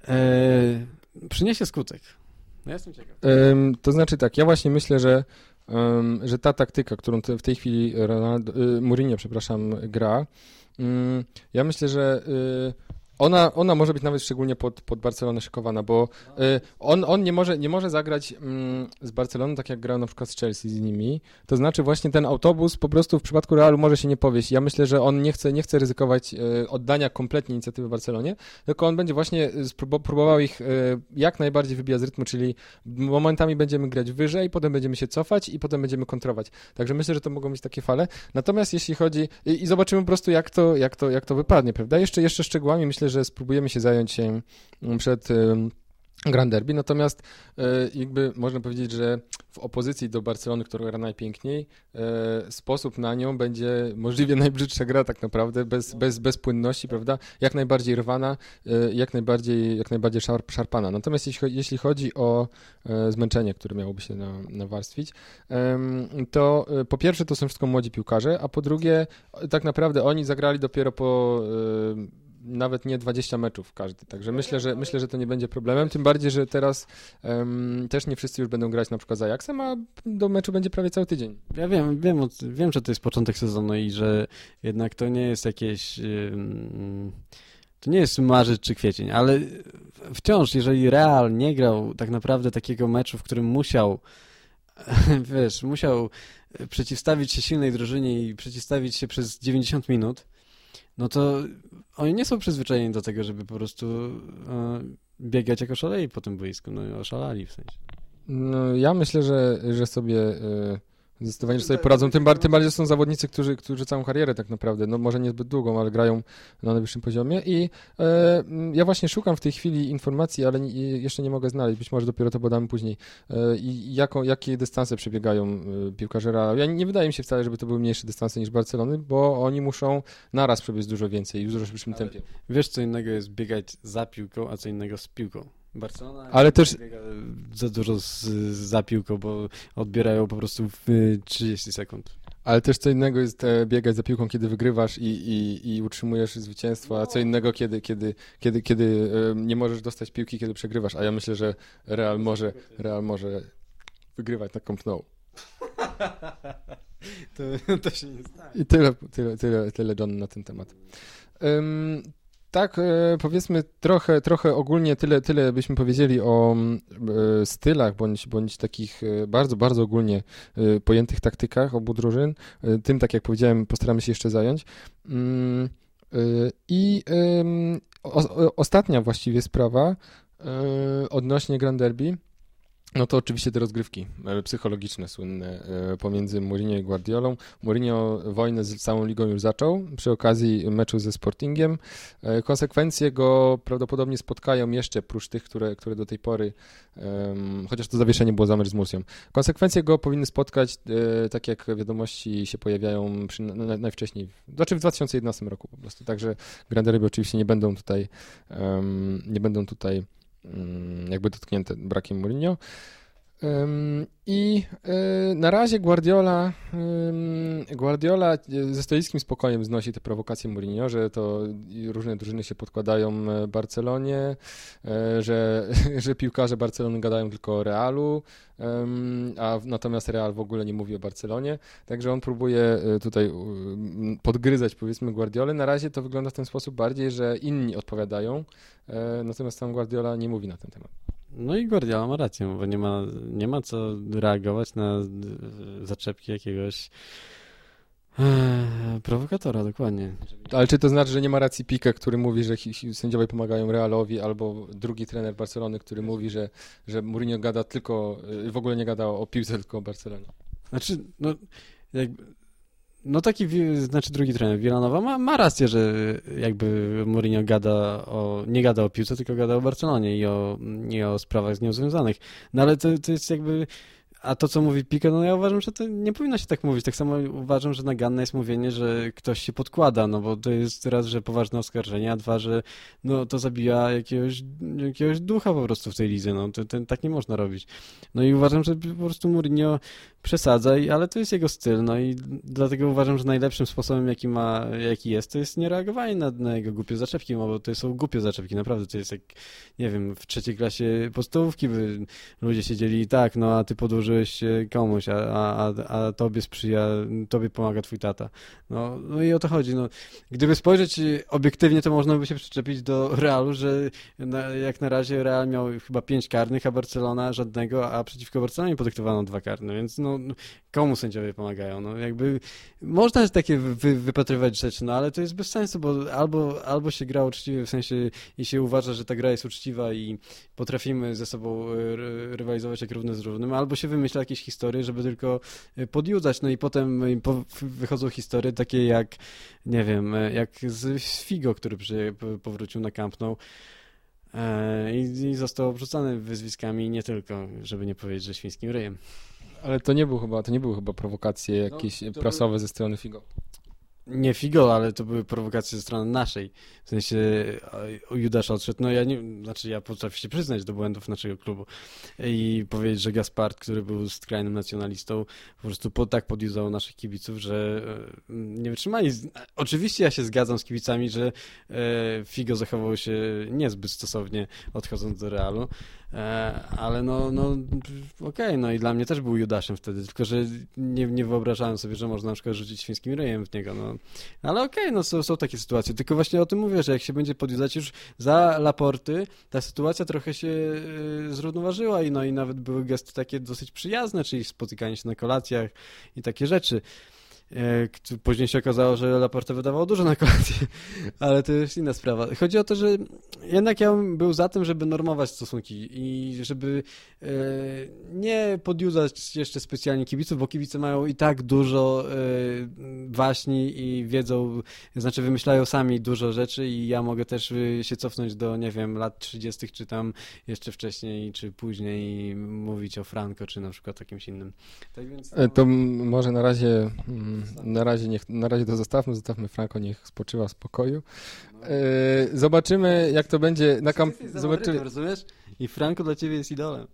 e, przyniesie skutek. No jestem ciekaw. Ym, to znaczy tak, ja właśnie myślę, że, ym, że ta taktyka, którą te, w tej chwili Ronaldo, y, Mourinho, przepraszam, gra, ja myślę, że y, ona, ona może być nawet szczególnie pod, pod Barcelonę szykowana, bo y, on, on nie, może, nie może zagrać mm, z Barceloną tak jak grał na przykład z Chelsea z nimi. To znaczy właśnie ten autobus po prostu w przypadku Realu może się nie powieść. Ja myślę, że on nie chce, nie chce ryzykować y, oddania kompletnie inicjatywy Barcelonie, tylko on będzie właśnie próbował ich y, jak najbardziej wybijać z rytmu, czyli momentami będziemy grać wyżej, potem będziemy się cofać i potem będziemy kontrować. Także myślę, że to mogą być takie fale. Natomiast jeśli chodzi i, i zobaczymy po prostu jak to, jak to, jak to wypadnie, prawda? Jeszcze, jeszcze szczegółami myślę, że spróbujemy się zająć się mm, przed Grand Derby, natomiast e, jakby można powiedzieć, że w opozycji do Barcelony, która gra najpiękniej, e, sposób na nią będzie możliwie najbrzydsza gra tak naprawdę, bez, bez, bez płynności, prawda? Jak najbardziej rwana, e, jak najbardziej, jak najbardziej szarp, szarpana. Natomiast jeśli, cho- jeśli chodzi o zmęczenie, które miałoby się na, nawarstwić, to po pierwsze to są wszystko młodzi piłkarze, a po drugie tak naprawdę oni zagrali dopiero po nawet nie 20 meczów każdy, także myślę, że myślę, że to nie będzie problemem, tym bardziej, że teraz em, też nie wszyscy już będą grać na przykład z Ajaxem, a do meczu będzie prawie cały tydzień. Ja wiem, wiem, wiem, że to jest początek sezonu i że jednak to nie jest jakieś. To nie jest marzec czy kwiecień, ale wciąż, jeżeli Real nie grał tak naprawdę takiego meczu, w którym musiał, wiesz, musiał przeciwstawić się silnej drużynie i przeciwstawić się przez 90 minut, no to oni nie są przyzwyczajeni do tego, żeby po prostu e, biegać jako szalei po tym boisku. No oszalali w sensie. No, ja myślę, że, że sobie e, zdecydowanie że sobie poradzą, tym, bar, tym bardziej że są zawodnicy, którzy, którzy całą karierę tak naprawdę, no może niezbyt długą, ale grają na najwyższym poziomie i e, ja właśnie szukam w tej chwili informacji, ale nie, jeszcze nie mogę znaleźć, być może dopiero to podamy później, e, i jaką, jakie dystanse przebiegają e, piłkarze Realu. Ja nie wydaje mi się wcale, żeby to były mniejsze dystanse niż Barcelony, bo oni muszą naraz przebiec dużo więcej i w dużo szybszym tempie. Wiesz, co innego jest biegać za piłką, a co innego z piłką. Barcelona Ale też- biega za dużo z, za piłką, bo odbierają po prostu w y, 30 sekund. Ale też co innego jest e, biegać za piłką, kiedy wygrywasz i, i, i utrzymujesz zwycięstwo, a co innego, kiedy, kiedy, kiedy, kiedy e, nie możesz dostać piłki, kiedy przegrywasz. A ja myślę, że Real może, Real może wygrywać na Camp Nou. To, to się nie stanie. I tyle, tyle, tyle, tyle John na ten temat. Ym, tak, e, powiedzmy trochę, trochę ogólnie tyle, tyle byśmy powiedzieli o mm, e, stylach, bądź, bądź takich e, bardzo, bardzo ogólnie pojętych taktykach obu drużyn. Tym, tak jak powiedziałem, postaramy się jeszcze zająć. Mm, I ostatnia właściwie sprawa odnośnie Grand Derby. No to oczywiście te rozgrywki e, psychologiczne, słynne e, pomiędzy Mourinho i Guardiolą. Mourinho wojnę z całą ligą już zaczął przy okazji meczu ze Sportingiem. E, Konsekwencje go prawdopodobnie spotkają jeszcze, prócz tych, które, które do tej pory, chociaż to zawieszenie było za mecz z Murcją. Konsekwencje go powinny spotkać, tak jak wiadomości się pojawiają przy, na, najwcześniej, znaczy w 2011 roku po prostu. Także Grand Derby oczywiście nie będą tutaj, nie będą tutaj jakby dotknięte brakiem Mourinho. I y, na razie Guardiola, Guardiola y, ze stoickim spokojem znosi te prowokacje Mourinho, że to różne drużyny się podkładają e, Barcelonie, e, że, że piłkarze Barcelony gadają tylko o Realu, a natomiast Real w ogóle nie mówi o Barcelonie, także on próbuje e, tutaj podgryzać powiedzmy Guardiolę. Na razie to wygląda w ten sposób bardziej, że inni odpowiadają, e, natomiast sam Guardiola nie mówi na ten temat. No i Guardiola ma rację, bo nie ma, nie ma co reagować na y, zaczepki jakiegoś e, prowokatora, dokładnie. Ale czy to znaczy, że nie ma racji Pique, który mówi, że sędziowie pomagają Realowi, albo drugi trener Barcelony, który mówi, że, że Mourinho gada tylko, y, w ogóle nie gada o piłce, tylko o Barcelonie? Znaczy, no, jakby, no taki, znaczy drugi trener, Villanova ma, ma rację, że jakby Mourinho gada o, nie gada o piłce, tylko gada o Barcelonie i o, i o sprawach z nią związanych. No ale to, to jest jakby, a to co mówi Pique, no ja uważam, że to nie powinno się tak mówić. Tak samo uważam, że naganne jest mówienie, że ktoś się podkłada, no bo to jest raz, że poważne oskarżenia, a dwa, że no to zabija jakiegoś, jakiegoś ducha po prostu w tej lidze, no to, to, tak nie można robić. No i uważam, że po prostu Mourinho przesadza, ale to jest jego styl, no i dlatego uważam, że najlepszym sposobem, jaki ma, jaki jest, to jest niereagowanie na, na jego głupie zaczepki, no bo to są głupie zaczepki, naprawdę, to jest jak, nie wiem, w trzeciej klasie podstawówki by ludzie siedzieli i tak, no a ty podłożyłeś się komuś, a, a, a, tobie sprzyja, tobie pomaga twój tata. No, no i o to chodzi, no. Gdyby spojrzeć obiektywnie, to można by się przyczepić do Realu, że na, jak na razie Real miał chyba pięć karnych, a Barcelona żadnego, a przeciwko Barcelonie podyktowano dwa karne, więc no, no, komu sędziowie pomagają? No jakby można takie wy, wypatrywać rzeczy, no ale to jest bez sensu, bo albo, albo się gra uczciwie, w sensie i się uważa, że ta gra jest uczciwa i potrafimy ze sobą e, ry- rywalizować jak równy z równym, albo się wymyśla jakieś historie, żeby tylko e, podjudzać, no i potem e, po, wychodzą historie takie jak, nie wiem, e, jak z Figo, który powrócił na Camp Nou, E, I, I został obrzucany wyzwiskami nie tylko, żeby nie powiedzieć, że świńskim ryjem. Ale to nie był chyba, to nie były chyba prowokacje jakieś No, prasowe ze strony Figo. Nie Figo, ale to były prowokacje ze strony naszej. W sensie o Judasz odszedł. No ja nie, znaczy ja potrafię się przyznać do błędów naszego klubu i powiedzieć, że Gaspard, który był skrajnym nacjonalistą, po prostu po, tak podjuzał naszych kibiców, że e, nie wytrzymali. Oczywiście ja się zgadzam z kibicami, że e, Figo zachował się niezbyt stosownie odchodząc do Realu, e, ale no, no okej, no i dla mnie też był Judaszem wtedy, tylko że nie, nie wyobrażałem sobie, że można na przykład rzucić świńskim ryjem w niego, no. Ale okej, no są, są takie sytuacje, tylko właśnie o tym mówię, że jak się będzie podjudzać już za Laporty, ta sytuacja trochę się y, zrównoważyła i no i nawet były gesty takie dosyć przyjazne, czyli spotykanie się na kolacjach i takie rzeczy. E, Później się okazało, że Laporte wydawał dużo na kolację, ale to już inna sprawa. Chodzi o to, że jednak ja bym był za tym, żeby normować stosunki i żeby e, nie podjudzać jeszcze specjalnie kibiców, bo kibice mają i tak dużo e, waśni i wiedzą, znaczy wymyślają sami dużo rzeczy i ja mogę też się cofnąć do, nie wiem, lat 30. czy tam jeszcze wcześniej, czy później mówić o Franco, czy na przykład o kimś innym. Tak więc, To może na razie, mm, na razie, niech, na razie to zostawmy, zostawmy Franco, niech spoczywa w spokoju. E, zobaczymy, jak to będzie na kamp... Zobaczymy. Rozumiesz? I Franco dla ciebie jest idolem.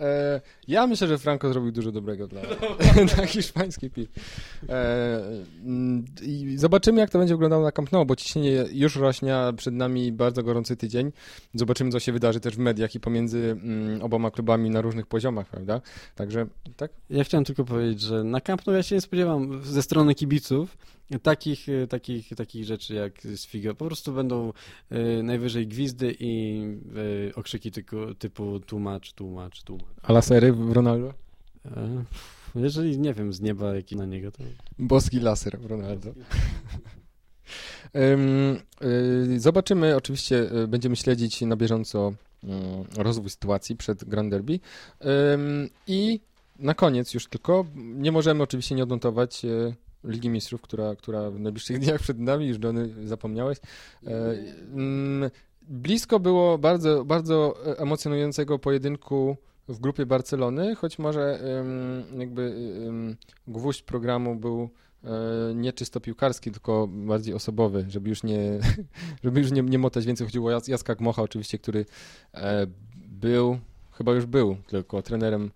E, ja myślę, że Franco zrobił dużo dobrego dla, dla hiszpańskiej piłki. E, mm, I zobaczymy, jak to będzie wyglądało na Camp Nou, bo ciśnienie już rośnie, przed nami bardzo gorący tydzień. Zobaczymy, co się wydarzy też w mediach i pomiędzy mm, oboma klubami na różnych poziomach, prawda? Także, tak? Ja chciałem tylko powiedzieć, że na Camp Nou ja się nie spodziewam ze strony kibiców takich, e, takich, takich rzeczy jak z Figo. Po prostu będą e, najwyżej gwizdy i e, okrzyki typu, typu tłumacz, tłumacz, tłumacz. A lasery w Ronaldo? E, jeżeli nie wiem z nieba jaki na niego, to... Boski laser w Ronaldo. Y, Zobaczymy, oczywiście y, będziemy śledzić na bieżąco y, rozwój sytuacji przed Grand Derby. I na koniec już tylko, nie możemy oczywiście nie odnotować y, Ligi Mistrzów, która, która w najbliższych dniach przed nami, już Johnny zapomniałeś. E, ym, Blisko było bardzo, bardzo emocjonującego pojedynku w grupie Barcelony, choć może jakby gwóźdź programu był e, nie czysto piłkarski, tylko bardziej osobowy, żeby już nie, żeby już nie, nie motać więcej. Chodziło o Jas- Jacka Gmocha oczywiście, który e, był, chyba już był tylko trenerem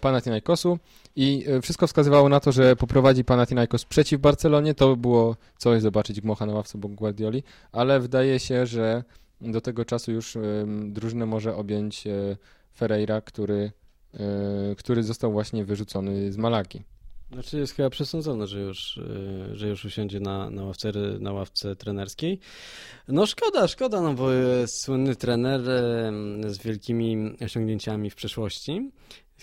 Panathinaikosu i e, wszystko wskazywało na to, że poprowadzi Panathinaikos przeciw Barcelonie. To by było coś zobaczyć Gmocha na ławce Guardioli, ale wydaje się, że do tego czasu już em, drużynę może objąć e, Ferreira, który, e, który został właśnie wyrzucony z Malagi. Znaczy jest chyba przesądzone, że już, e, że już usiądzie na, na, ławce, na ławce trenerskiej. No szkoda, szkoda, no bo jest słynny trener e, z wielkimi osiągnięciami w przeszłości.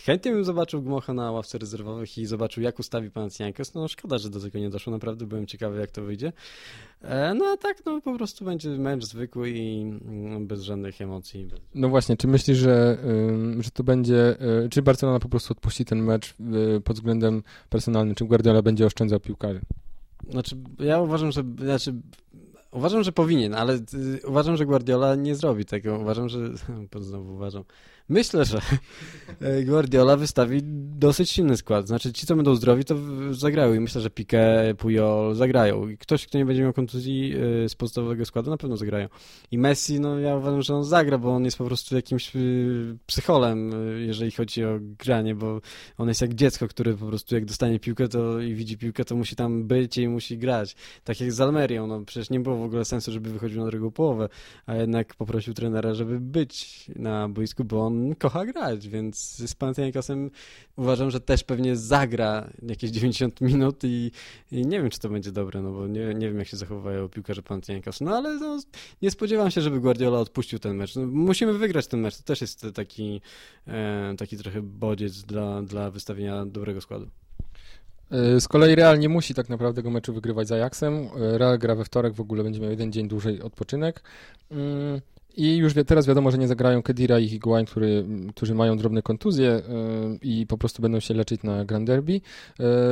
Chętnie bym zobaczył Gmocha na ławce rezerwowych i zobaczył, jak ustawi Panathinaikos. No szkoda, że do tego nie doszło. Naprawdę byłem ciekawy, jak to wyjdzie. E, No a tak, no po prostu będzie mecz zwykły i mm, bez żadnych emocji. No właśnie, czy myślisz, że, że to będzie, y, czy Barcelona po prostu odpuści ten mecz y, pod względem personalnym, czy Guardiola będzie oszczędzał piłkarzy? Znaczy, ja uważam, że. Znaczy, uważam, że powinien, ale y, uważam, że Guardiola nie zrobi tego. Uważam, że. Znowu uważam. Myślę, że e, Guardiola wystawi dosyć silny skład. Znaczy, ci, co będą zdrowi, to zagrają. I myślę, że Piqué, Puyol zagrają. I ktoś, kto nie będzie miał kontuzji y, z podstawowego składu, na pewno zagrają. I Messi, no ja uważam, że on zagra, bo on jest po prostu jakimś y, psycholem, jeżeli chodzi o granie, bo on jest jak dziecko, które po prostu jak dostanie piłkę to i widzi piłkę, to musi tam być i musi grać. Tak jak z Almerią, no przecież nie było w ogóle sensu, żeby wychodził na drugą połowę, a jednak poprosił trenera, żeby być na boisku, bo on kocha grać, więc z Panathinaikosem uważam, że też pewnie zagra jakieś 90 minut i, i nie wiem, czy to będzie dobre, no bo nie, nie wiem, jak się zachowają piłkarze Panathinaikosu, no ale no, nie spodziewam się, żeby Guardiola odpuścił ten mecz. No, musimy wygrać ten mecz, to też jest taki, e, taki trochę bodziec dla, dla wystawienia dobrego składu. Y, Z kolei Real nie musi tak naprawdę tego meczu wygrywać z Ajaxem. Y, Real gra we wtorek, w ogóle będzie miał jeden dzień dłużej odpoczynek. I już teraz wiadomo, że nie zagrają Kedira i Higuain, który, którzy mają drobne kontuzje y, i po prostu będą się leczyć na Grand Derby.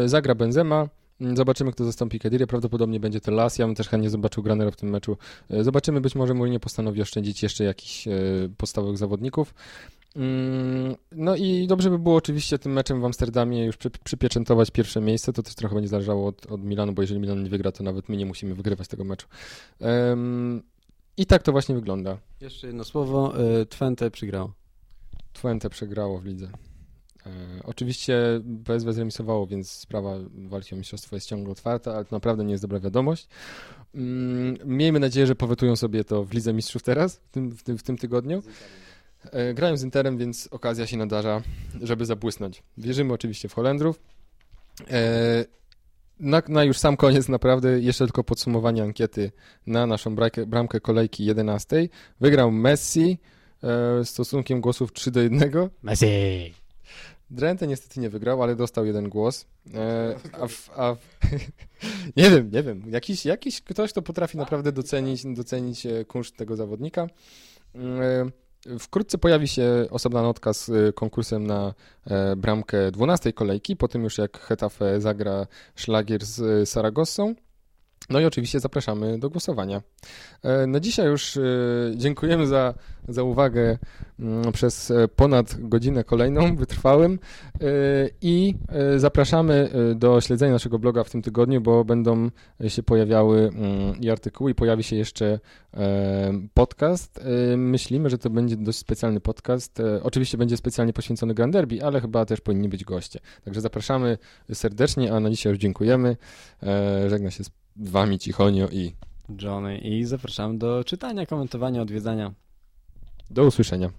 Y, Zagra Benzema. Zobaczymy, kto zastąpi Kedirę. Prawdopodobnie będzie to Las. Ja bym też chętnie zobaczył Granera w tym meczu. Y, Zobaczymy, być może Mourinho postanowi oszczędzić jeszcze jakichś podstawowych zawodników. Mm, No i dobrze by było oczywiście tym meczem w Amsterdamie już przy, przypieczętować pierwsze miejsce. To też trochę będzie zależało od, od Milanu, bo jeżeli Milan nie wygra, to nawet my nie musimy wygrywać tego meczu. Em, I tak to właśnie wygląda. Jeszcze jedno słowo, e, Twente przegrał. Twente przegrało w lidze. E, oczywiście PSW zremisowało, więc sprawa walki o mistrzostwo jest ciągle otwarta, ale to naprawdę nie jest dobra wiadomość. Mm, miejmy nadzieję, że powetują sobie to w Lidze Mistrzów teraz, w tym, w tym, w tym tygodniu. E, grają z Interem, więc okazja się nadarza, żeby zabłysnąć. Wierzymy oczywiście w Holendrów. Na, na już sam koniec naprawdę jeszcze tylko podsumowanie ankiety na naszą brajkę, bramkę kolejki 11. Wygrał Messi e, stosunkiem głosów 3 do 1. Messi! Drenthe niestety nie wygrał, ale dostał jeden głos. E, a w, a w, nie wiem, nie wiem. Jakiś, jakiś ktoś, kto potrafi naprawdę docenić, docenić e, kunszt tego zawodnika. E, Wkrótce pojawi się osobna notka z e, konkursem na e, bramkę 12 kolejki, po tym już jak Hetafe zagra szlagier z e, Saragossą. No i oczywiście zapraszamy do głosowania. E, Na dzisiaj już e, dziękujemy za, za uwagę mm, przez e, ponad godzinę kolejną, wytrwałym i zapraszamy do śledzenia naszego bloga w tym tygodniu, bo będą się pojawiały mm, i artykuły i pojawi się jeszcze podcast. Myślimy, że to będzie dość specjalny podcast. Oczywiście będzie specjalnie poświęcony Grand Derby, ale chyba też powinni być goście. Także zapraszamy serdecznie, a na dzisiaj już dziękujemy. Żegna się z wami Cichonio i Johnny i zapraszam do czytania, komentowania, odwiedzania. do usłyszenia.